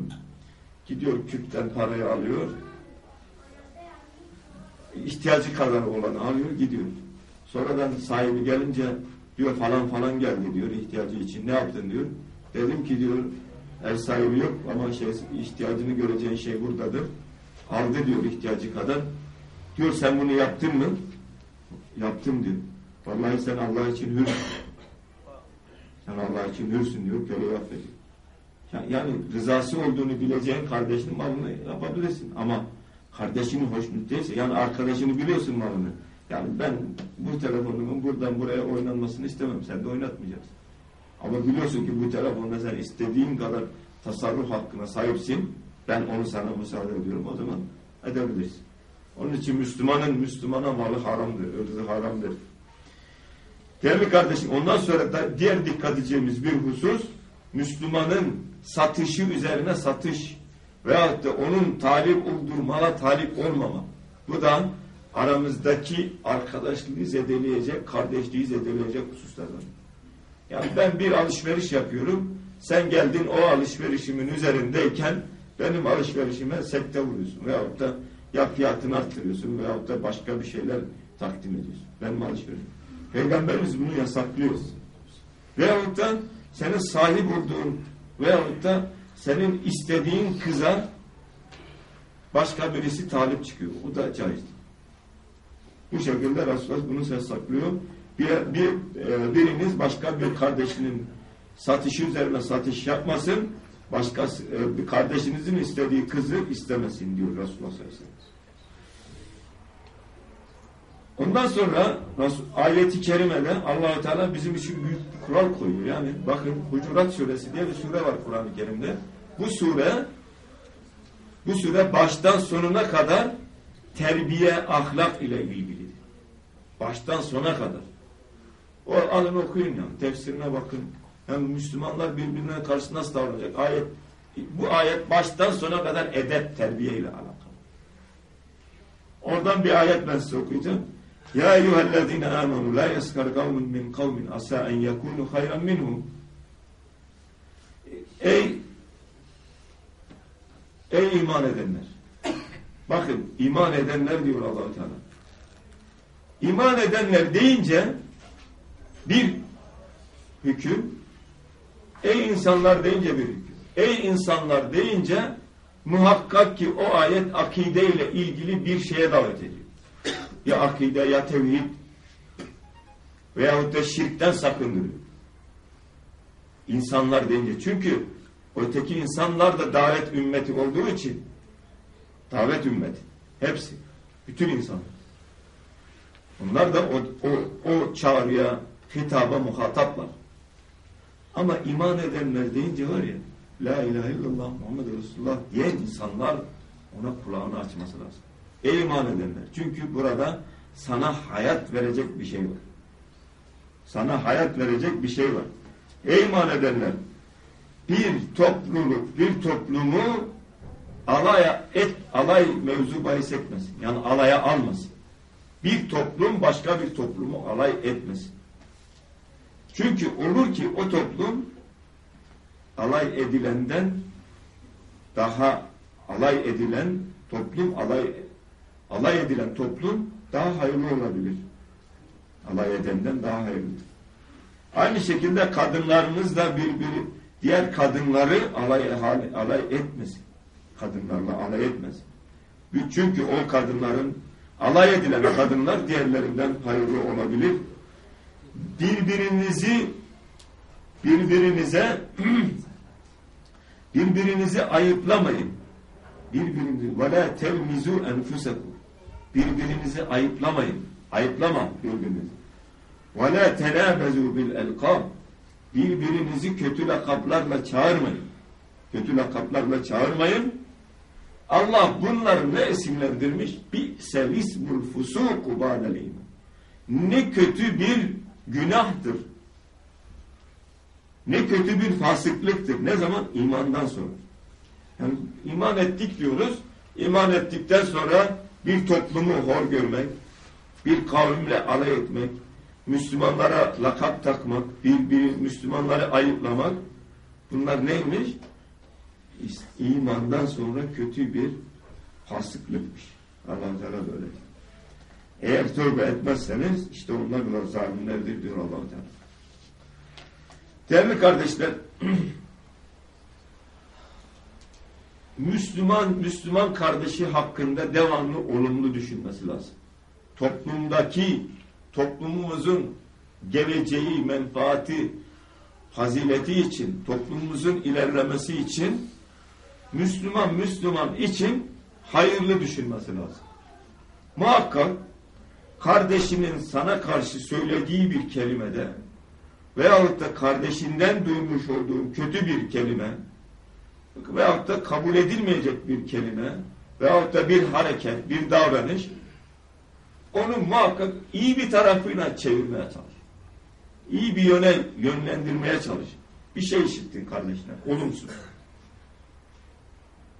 Speaker 2: Gidiyor küpten parayı alıyor. İhtiyacı kadar olanı alıyor gidiyor. Sonradan sahibi gelince diyor falan falan geldi diyor ihtiyacı için. Ne yaptın diyor. Dedim ki diyor ev sahibi yok ama şey, ihtiyacını göreceğin şey buradadır. Aldı diyor ihtiyacı kadar. Diyor sen bunu yaptın mı? Yaptım diyor. Vallahi sen Allah için hür. Sen Allah için hürsün diyor. Köleyi affediyor. Yani rızası olduğunu bileceğin kardeşinin malını yapabilirsin. Ama kardeşinin hoşnut değilse yani arkadaşını biliyorsun malını. Yani ben bu telefonumun buradan buraya oynanmasını istemem. Sen de oynatmayacaksın. Ama biliyorsun ki bu telefonda sen istediğin kadar tasarruf hakkına sahipsin. Ben onu sana müsaade ediyorum. O zaman edebilirsin. Onun için Müslümanın Müslümana malı haramdır. Irzı haramdır. Değerli kardeşim ondan sonra da diğer dikkat edeceğimiz bir husus Müslümanın satışı üzerine satış veyahut da onun talip olduğu mala talip olmama. Bu da aramızdaki arkadaşlığı zedeleyecek, kardeşliği zedeleyecek hususlardan. Yani ben bir alışveriş yapıyorum. Sen geldin o alışverişimin üzerindeyken benim alışverişime sekte vuruyorsun. Veyahut da ya fiyatını arttırıyorsun veyahut da başka bir şeyler takdim ediyorsun. Benim alışverişim. Peygamberimiz bunu yasaklıyor. Veyahut da senin sahip olduğun veyahut da senin istediğin kıza başka birisi talip çıkıyor. O da caiz. Bu şekilde Resulullah bunu yasaklıyor. Bir, bir, e, biriniz başka bir kardeşinin satışı üzerine satış yapmasın. Başka e, bir kardeşinizin istediği kızı istemesin diyor Resulullah sallallahu aleyhi ve sellem. Ondan sonra ayeti kerimede Allahu Teala bizim için büyük bir kural koyuyor. Yani bakın Hucurat suresi diye bir sure var Kur'an-ı Kerim'de. Bu sure bu sure baştan sonuna kadar terbiye, ahlak ile ilgilidir. Baştan sona kadar. O alın okuyun yani. Tefsirine bakın. Hem Müslümanlar birbirine karşı nasıl davranacak? Ayet bu ayet baştan sona kadar edep, terbiye ile alakalı. Oradan bir ayet ben size okuyacağım. Ya eyyühellezine amenu la yeskar kavmin min kavmin asa en yekunu hayran minhum. Ey ey iman edenler. Bakın iman edenler diyor allah Teala. İman edenler deyince bir hüküm ey insanlar deyince bir hüküm. Ey insanlar deyince muhakkak ki o ayet akideyle ilgili bir şeye davet ediyor ya akide ya tevhid veyahut da şirkten sakındırıyor. İnsanlar deyince. Çünkü öteki insanlar da davet ümmeti olduğu için davet ümmeti. Hepsi. Bütün insanlar. Onlar da o, o, o çağrıya, hitaba muhataplar. Ama iman edenler deyince var ya La ilahe illallah Muhammed Resulullah diyen insanlar ona kulağını açması lazım. Ey iman edenler. Çünkü burada sana hayat verecek bir şey var. Sana hayat verecek bir şey var. Ey iman edenler. Bir topluluk, bir toplumu alaya et, alay mevzu bahis etmesin. Yani alaya almasın. Bir toplum başka bir toplumu alay etmesin. Çünkü olur ki o toplum alay edilenden daha alay edilen toplum alay alay edilen toplum daha hayırlı olabilir. Alay edenden daha hayırlıdır. Aynı şekilde kadınlarımız da birbiri diğer kadınları alay, alay etmesin. Kadınlarla alay etmesin. Çünkü o kadınların alay edilen kadınlar diğerlerinden hayırlı olabilir birbirinizi birbirinize birbirinizi ayıplamayın. Birbirinizi ve la temizu enfusakum. Birbirinizi ayıplamayın. Ayıplama birbirinizi. Ve la tenabezu bil elkab. Birbirinizi kötü lakaplarla çağırmayın. Kötü lakaplarla çağırmayın. Allah bunları ne isimlendirmiş? Bir sevismul fusuku ba'del. Ne kötü bir günahtır. Ne kötü bir fasıklıktır. Ne zaman? İmandan sonra. Yani iman ettik diyoruz. İman ettikten sonra bir toplumu hor görmek, bir kavimle alay etmek, Müslümanlara lakap takmak, bir, bir Müslümanları ayıplamak bunlar neymiş? İmandan sonra kötü bir fasıklıkmış. allah Teala böyle. Eğer tövbe etmezseniz işte onlar da zalimlerdir diyor allah Teala. Değerli kardeşler Müslüman Müslüman kardeşi hakkında devamlı olumlu düşünmesi lazım. Toplumdaki toplumumuzun geleceği, menfaati, fazileti için, toplumumuzun ilerlemesi için Müslüman Müslüman için hayırlı düşünmesi lazım. Muhakkak kardeşinin sana karşı söylediği bir kelimede veyahut da kardeşinden duymuş olduğun kötü bir kelime veyahut da kabul edilmeyecek bir kelime veyahut da bir hareket, bir davranış onu muhakkak iyi bir tarafıyla çevirmeye çalış. İyi bir yöne yönlendirmeye çalış. Bir şey işittin kardeşine, olumsuz.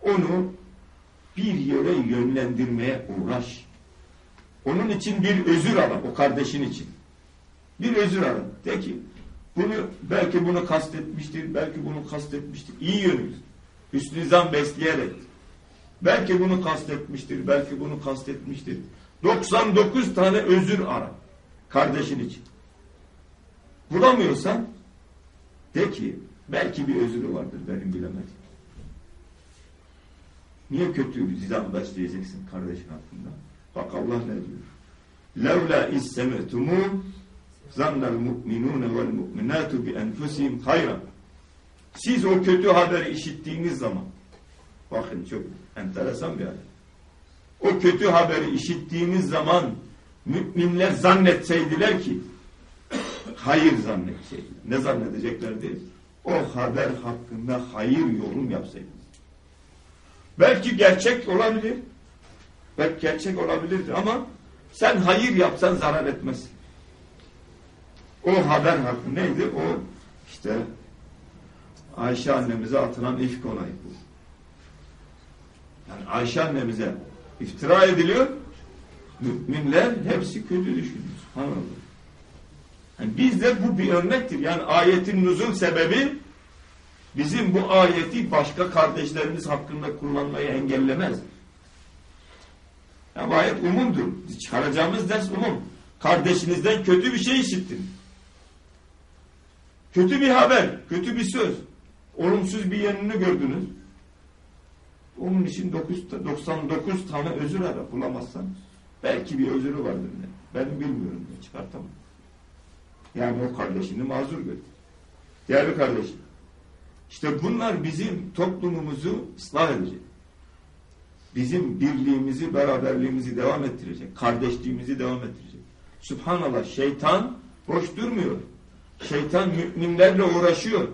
Speaker 2: Onu bir yere yönlendirmeye uğraş. Onun için bir özür ara, o kardeşin için. Bir özür ara. De ki, bunu, belki bunu kastetmiştir, belki bunu kastetmiştir. İyi yönü. Hüsnü zan besleyerek. Belki bunu kastetmiştir, belki bunu kastetmiştir. 99 tane özür ara. Kardeşin için. Bulamıyorsan de ki belki bir özürü vardır benim bilemedim. Niye kötü zidam besleyeceksin kardeşin hakkında? Bak Allah ne diyor? لَوْلَا اِذْ سَمِعْتُمُوا ظَنَّ الْمُؤْمِنُونَ وَالْمُؤْمِنَاتُ بِاَنْفُسِهِمْ خَيْرًا Siz o kötü haberi işittiğiniz zaman bakın çok enteresan bir ayet. O kötü haberi işittiğiniz zaman müminler zannetseydiler ki hayır zannetseydiler. Ne zannedeceklerdi? O haber hakkında hayır yorum yapsaydınız. Belki gerçek olabilir. Belki gerçek olabilirdi ama sen hayır yapsan zarar etmez. O haber hakkı neydi? O işte Ayşe annemize atılan ifk olayı bu. Yani Ayşe annemize iftira ediliyor. Müminler hepsi kötü düşünüyor. Subhanallah. Yani bizde bu bir örnektir. Yani ayetin nuzul sebebi bizim bu ayeti başka kardeşlerimiz hakkında kullanmayı engellemez. Yani ayet umumdur. Çıkaracağımız ders umum. Kardeşinizden kötü bir şey işittin. Kötü bir haber, kötü bir söz. Olumsuz bir yanını gördünüz. Onun için 99 tane özür ara bulamazsan belki bir özürü vardır. Ne? Ben bilmiyorum. Ne? Çıkartamam. Yani o kardeşini mazur gör. Değerli kardeşim. İşte bunlar bizim toplumumuzu ıslah edecek. Bizim birliğimizi, beraberliğimizi devam ettirecek. Kardeşliğimizi devam ettirecek. Subhanallah şeytan boş durmuyor. Şeytan müminlerle uğraşıyor.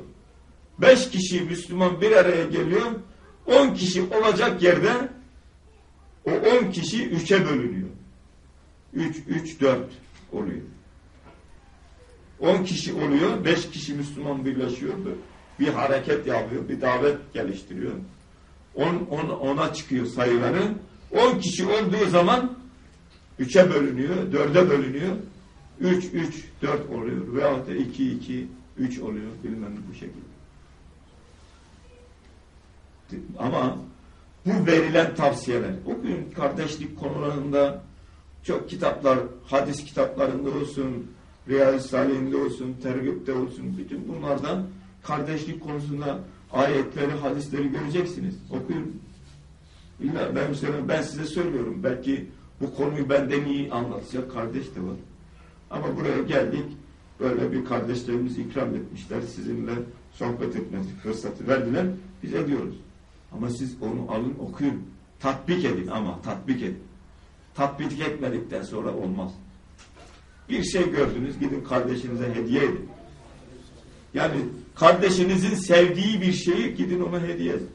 Speaker 2: Beş kişi Müslüman bir araya geliyor. On kişi olacak yerde o on kişi üçe bölünüyor. Üç, üç, dört oluyor. On kişi oluyor, beş kişi Müslüman birleşiyor. Bir hareket yapıyor, bir davet geliştiriyor. On, on, ona çıkıyor sayıları. On kişi olduğu zaman üçe bölünüyor, dörde bölünüyor. Üç, üç, dört oluyor. Veyahut da iki, iki, üç oluyor. Bilmem bu şekilde. Ama bu verilen tavsiyeler, bugün kardeşlik konularında çok kitaplar, hadis kitaplarında olsun, Salih'inde olsun, tergipte olsun, bütün bunlardan kardeşlik konusunda ayetleri, hadisleri göreceksiniz. Okuyun. İlla ben, ben size söylüyorum. Belki bu konuyu benden iyi anlatacak kardeş de var. Ama buraya geldik. Böyle bir kardeşlerimiz ikram etmişler. Sizinle sohbet etme fırsatı verdiler. Biz ediyoruz. Ama siz onu alın okuyun. Tatbik edin ama tatbik edin. Tatbik etmedikten sonra olmaz. Bir şey gördünüz gidin kardeşinize hediye edin. Yani kardeşinizin sevdiği bir şeyi gidin ona hediye edin.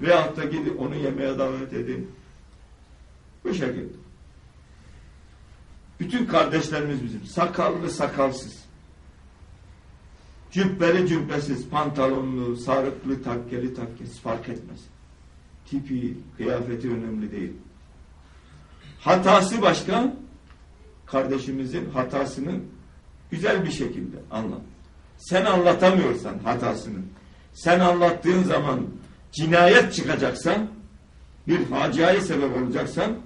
Speaker 2: Veyahut da gidin onu yemeğe davet edin. Bu şekilde. Bütün kardeşlerimiz bizim. Sakallı sakalsız. Cübbeli cübbesiz, pantolonlu, sarıklı, takkeli, takkesiz fark etmez. Tipi, kıyafeti önemli değil. Hatası başka, kardeşimizin hatasını güzel bir şekilde anlat. Sen anlatamıyorsan hatasını, sen anlattığın zaman cinayet çıkacaksan, bir faciaya sebep olacaksan,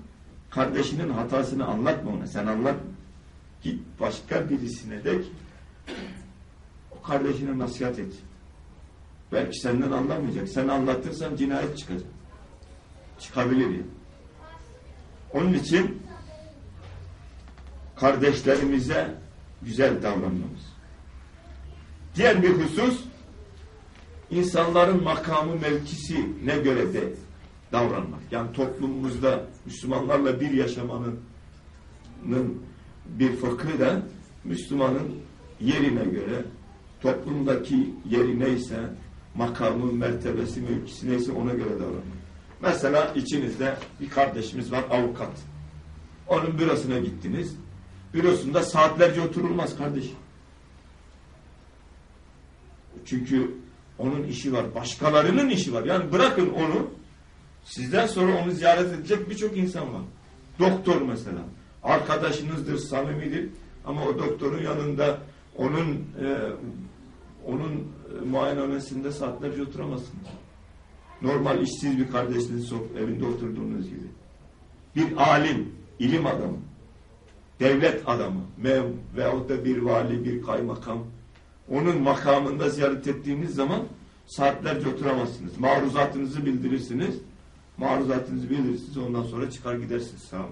Speaker 2: kardeşinin hatasını anlatma ona, sen anlat. Git başka birisine de o kardeşine nasihat et. Belki senden anlamayacak. Sen anlatırsan cinayet çıkacak. Çıkabilir ya. Onun için kardeşlerimize güzel davranmamız. Diğer bir husus insanların makamı mevkisi ne göre de davranmak. Yani toplumumuzda Müslümanlarla bir yaşamanın bir fıkhı da Müslümanın yerine göre toplumdaki yeri neyse makamı, mertebesi, mevkisi neyse ona göre davranmak. Mesela içinizde bir kardeşimiz var avukat. Onun bürosuna gittiniz. Bürosunda saatlerce oturulmaz kardeşim. Çünkü onun işi var. Başkalarının işi var. Yani bırakın onu. Sizden sonra onu ziyaret edecek birçok insan var. Doktor mesela. Arkadaşınızdır, samimidir. Ama o doktorun yanında onun e, onun e, muayenehanesinde saatlerce oturamazsınız. Normal işsiz bir kardeşiniz evinde oturduğunuz gibi. Bir alim, ilim adamı, devlet adamı mev veyahut da bir vali, bir kaymakam onun makamında ziyaret ettiğiniz zaman saatlerce oturamazsınız. Maruzatınızı bildirirsiniz. Maruzatınızı bildirirsiniz. Ondan sonra çıkar gidersiniz. Selamun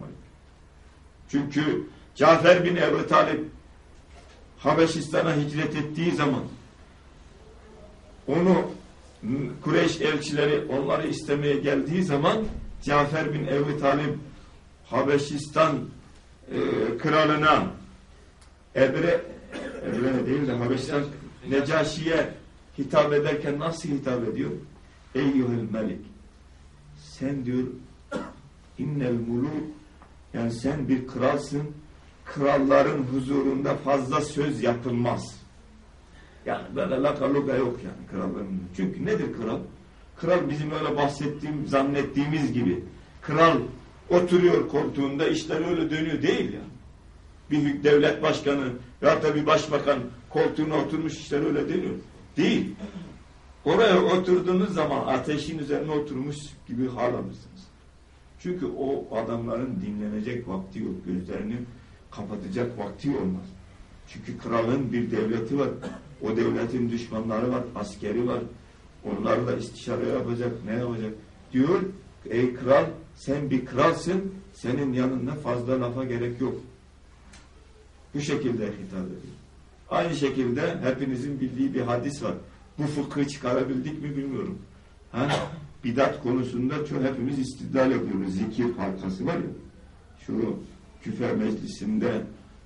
Speaker 2: Çünkü Cafer bin Ebu Talip Habeşistan'a hicret ettiği zaman onu Kureyş elçileri onları istemeye geldiği zaman Cafer bin Ebu Talip Habeşistan e, kralına Ebre Ebre değil de Habeşistan Necaşi'ye hitap ederken nasıl hitap ediyor? Eyyuhel melik sen diyor innel muluk yani sen bir kralsın kralların huzurunda fazla söz yapılmaz. Yani böyle lakaluga yok yani kralların. Çünkü nedir kral? Kral bizim öyle bahsettiğim, zannettiğimiz gibi. Kral oturuyor koltuğunda işler öyle dönüyor değil ya. Bir devlet başkanı ya da bir başbakan koltuğuna oturmuş işler öyle dönüyor. Değil. Oraya oturduğunuz zaman ateşin üzerine oturmuş gibi hal alırsınız. Çünkü o adamların dinlenecek vakti yok. Gözlerini kapatacak vakti olmaz. Çünkü kralın bir devleti var. O devletin düşmanları var, askeri var. Onlarla istişare yapacak, ne yapacak? Diyor, ey kral sen bir kralsın, senin yanında fazla lafa gerek yok. Bu şekilde hitap ediyor. Aynı şekilde hepinizin bildiği bir hadis var. Bu fıkhı çıkarabildik mi bilmiyorum. Ha? Bidat konusunda çok hepimiz istidlal yapıyoruz. Zikir halkası var ya. Şu küfe meclisinde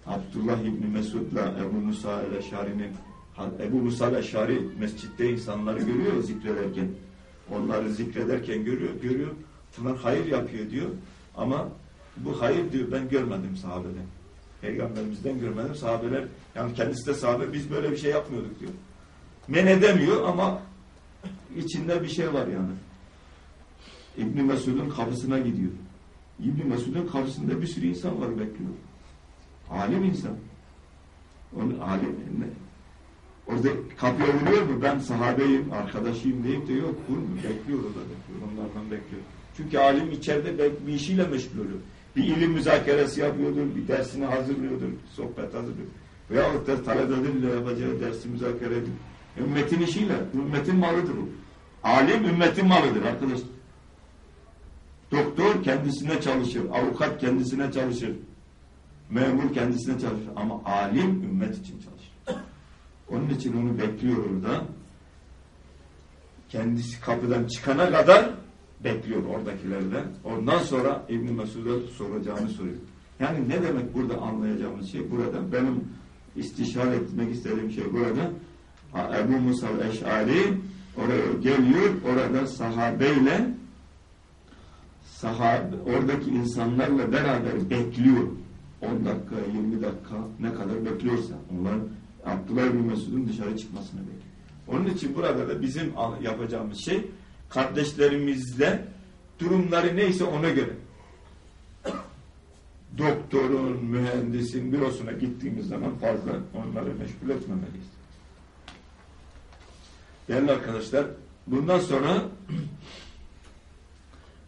Speaker 2: Abdullah İbni Mesud'la Ebu Musa el-Eşari'nin Ebu Musa el-Eşari mescitte insanları görüyor zikrederken. Onları zikrederken görüyor, görüyor. Bunlar hayır yapıyor diyor. Ama bu hayır diyor ben görmedim sahabeden. Peygamberimizden görmedim. Sahabeler yani kendisi de sahabe biz böyle bir şey yapmıyorduk diyor. Men edemiyor ama içinde bir şey var yani. İbni Mesud'un kapısına gidiyor. İbni Mesud'un karşısında bir sürü insan var bekliyor. Alim insan. Onun alim ne? Orada kapıya vuruyor mu? Ben sahabeyim, arkadaşıyım deyip de yok. Vurmuyor. Bekliyor orada bekliyor. Onlardan bekliyor. Çünkü alim içeride bir işiyle meşgul oluyor. Bir ilim müzakeresi yapıyordur, bir dersini hazırlıyordur, sohbet hazırlıyor. Veyahut da talebelerle yapacağı dersi müzakere ediyor. Ümmetin işiyle, ümmetin malıdır o. Alim ümmetin malıdır arkadaşlar. Doktor kendisine çalışır, avukat kendisine çalışır, memur kendisine çalışır ama alim ümmet için çalışır. Onun için onu bekliyor orada. Kendisi kapıdan çıkana kadar bekliyor oradakilerden. Ondan sonra İbn Mesud'a soracağını soruyor. Yani ne demek burada anlayacağımız şey burada benim istişare etmek istediğim şey burada Ebu Musa Eş'ari oraya geliyor orada sahabeyle sahabe, oradaki insanlarla beraber bekliyor 10 dakika 20 dakika ne kadar bekliyorsa onlar Abdullah bin Mesud'un dışarı çıkmasını bekliyor. Onun için burada da bizim yapacağımız şey kardeşlerimizle durumları neyse ona göre doktorun, mühendisin bürosuna gittiğimiz zaman fazla onları meşgul etmemeliyiz. Değerli arkadaşlar, bundan sonra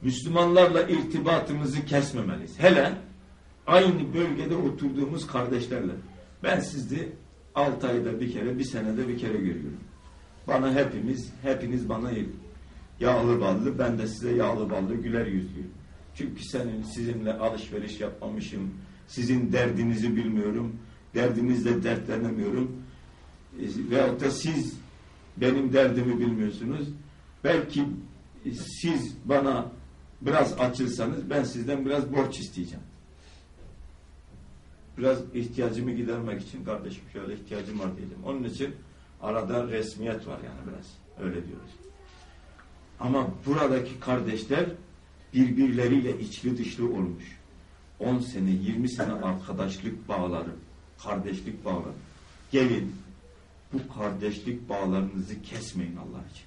Speaker 2: Müslümanlarla irtibatımızı kesmemeliyiz. Hele aynı bölgede oturduğumuz kardeşlerle. Ben sizi 6 ayda bir kere, bir senede bir kere görüyorum. Bana hepimiz, hepiniz bana yağlı ballı, ben de size yağlı ballı güler yüzlüyüm. Çünkü senin sizinle alışveriş yapmamışım, sizin derdinizi bilmiyorum, derdinizle dertlenemiyorum. E, veyahut da siz benim derdimi bilmiyorsunuz. Belki siz bana biraz açılsanız ben sizden biraz borç isteyeceğim. Biraz ihtiyacımı gidermek için kardeşim şöyle ihtiyacım var diyeceğim. Onun için arada resmiyet var yani biraz. Öyle diyoruz. Ama buradaki kardeşler birbirleriyle içli dışlı olmuş. 10 sene, 20 sene arkadaşlık bağları, kardeşlik bağları. Gelin bu kardeşlik bağlarınızı kesmeyin Allah için.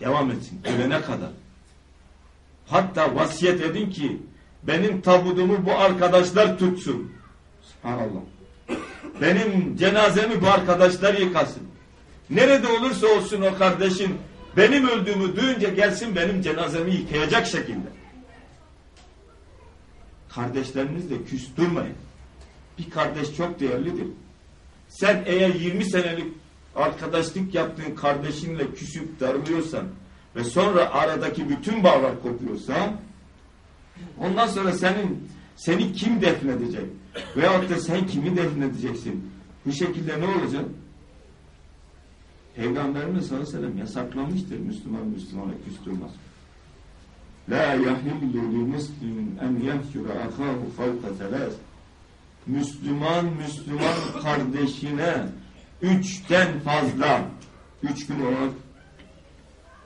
Speaker 2: Devam etsin ölene kadar. Hatta vasiyet edin ki benim tabudumu bu arkadaşlar tutsun. Subhanallah. Benim cenazemi bu arkadaşlar yıkasın. Nerede olursa olsun o kardeşin benim öldüğümü duyunca gelsin benim cenazemi yıkayacak şekilde. Kardeşlerinizle küstürmeyin. Bir kardeş çok değerlidir. Sen eğer 20 senelik arkadaşlık yaptığın kardeşinle küsüp darılıyorsan ve sonra aradaki bütün bağlar kopuyorsa ondan sonra senin seni kim defnedecek? Veyahut da sen kimi defnedeceksin? Bu şekilde ne olacak? Peygamberimiz sallallahu aleyhi ve sellem yasaklamıştır Müslüman Müslümana küstürmez. La yahillu li muslimin en yahşura ahahu fevka selâs. Müslüman Müslüman kardeşine üçten fazla üç gün olarak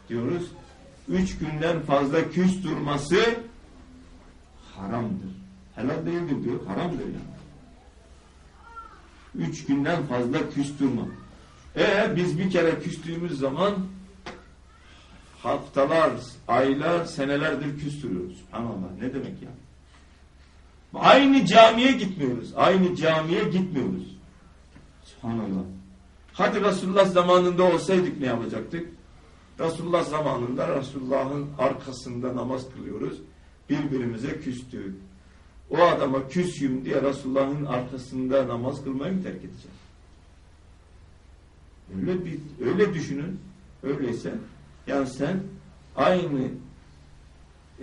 Speaker 2: diyoruz. Üç günden fazla küs durması haramdır. Helal değildir diyor. Haramdır yani. Üç günden fazla küs. E biz bir kere küstüğümüz zaman haftalar, aylar, senelerdir küstürüyoruz. Subhanallah ne demek ya? Aynı camiye gitmiyoruz. Aynı camiye gitmiyoruz. Subhanallah. Hadi Resulullah zamanında olsaydık ne yapacaktık? Resulullah zamanında Resulullah'ın arkasında namaz kılıyoruz. Birbirimize küstük. O adama küsüyüm diye Resulullah'ın arkasında namaz kılmayı mı terk edeceğiz? Öyle bir öyle düşünün. Öyleyse yani sen aynı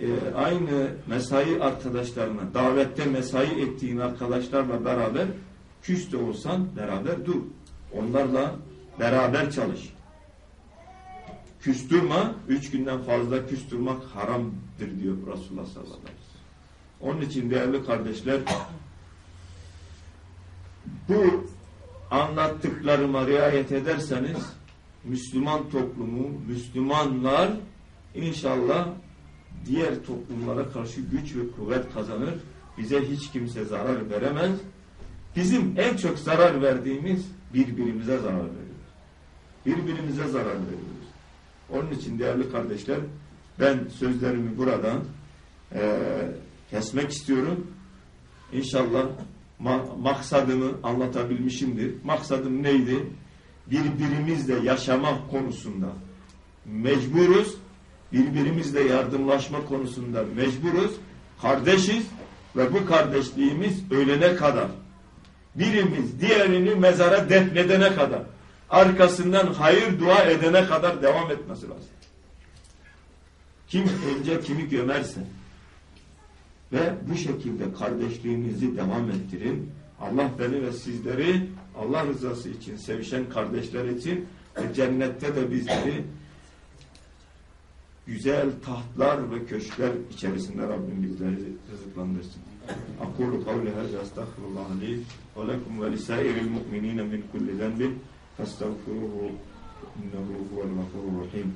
Speaker 2: e, aynı mesai arkadaşlarına davette mesai ettiğin arkadaşlarla beraber küs de olsan beraber dur. Onlarla beraber çalış. Küstürme, üç günden fazla küstürmek haramdır diyor Resulullah sallallahu aleyhi ve sellem. Onun için değerli kardeşler bu anlattıklarıma riayet ederseniz Müslüman toplumu, Müslümanlar inşallah diğer toplumlara karşı güç ve kuvvet kazanır. Bize hiç kimse zarar veremez. Bizim en çok zarar verdiğimiz birbirimize zarar veriyoruz. Birbirimize zarar veriyoruz. Onun için değerli kardeşler ben sözlerimi buradan e, kesmek istiyorum. İnşallah ma maksadımı anlatabilmişimdir. Maksadım neydi? Birbirimizle yaşamak konusunda mecburuz. Birbirimizle yardımlaşma konusunda mecburuz. Kardeşiz ve bu kardeşliğimiz ölene kadar birimiz diğerini mezara defnedene kadar arkasından hayır dua edene kadar devam etmesi lazım. Kim önce kimi gömerse ve bu şekilde kardeşliğinizi devam ettirin. Allah beni ve sizleri Allah rızası için sevişen kardeşler için ve cennette de bizleri güzel tahtlar ve köşkler içerisinde Rabbim bizleri rızıklandırsın. Akulu kavli hâzâ estağfirullah li ve lekum ve lisairil mu'minîne min kulli zenbin festağfiruhu innehu huvel gafurur rahim.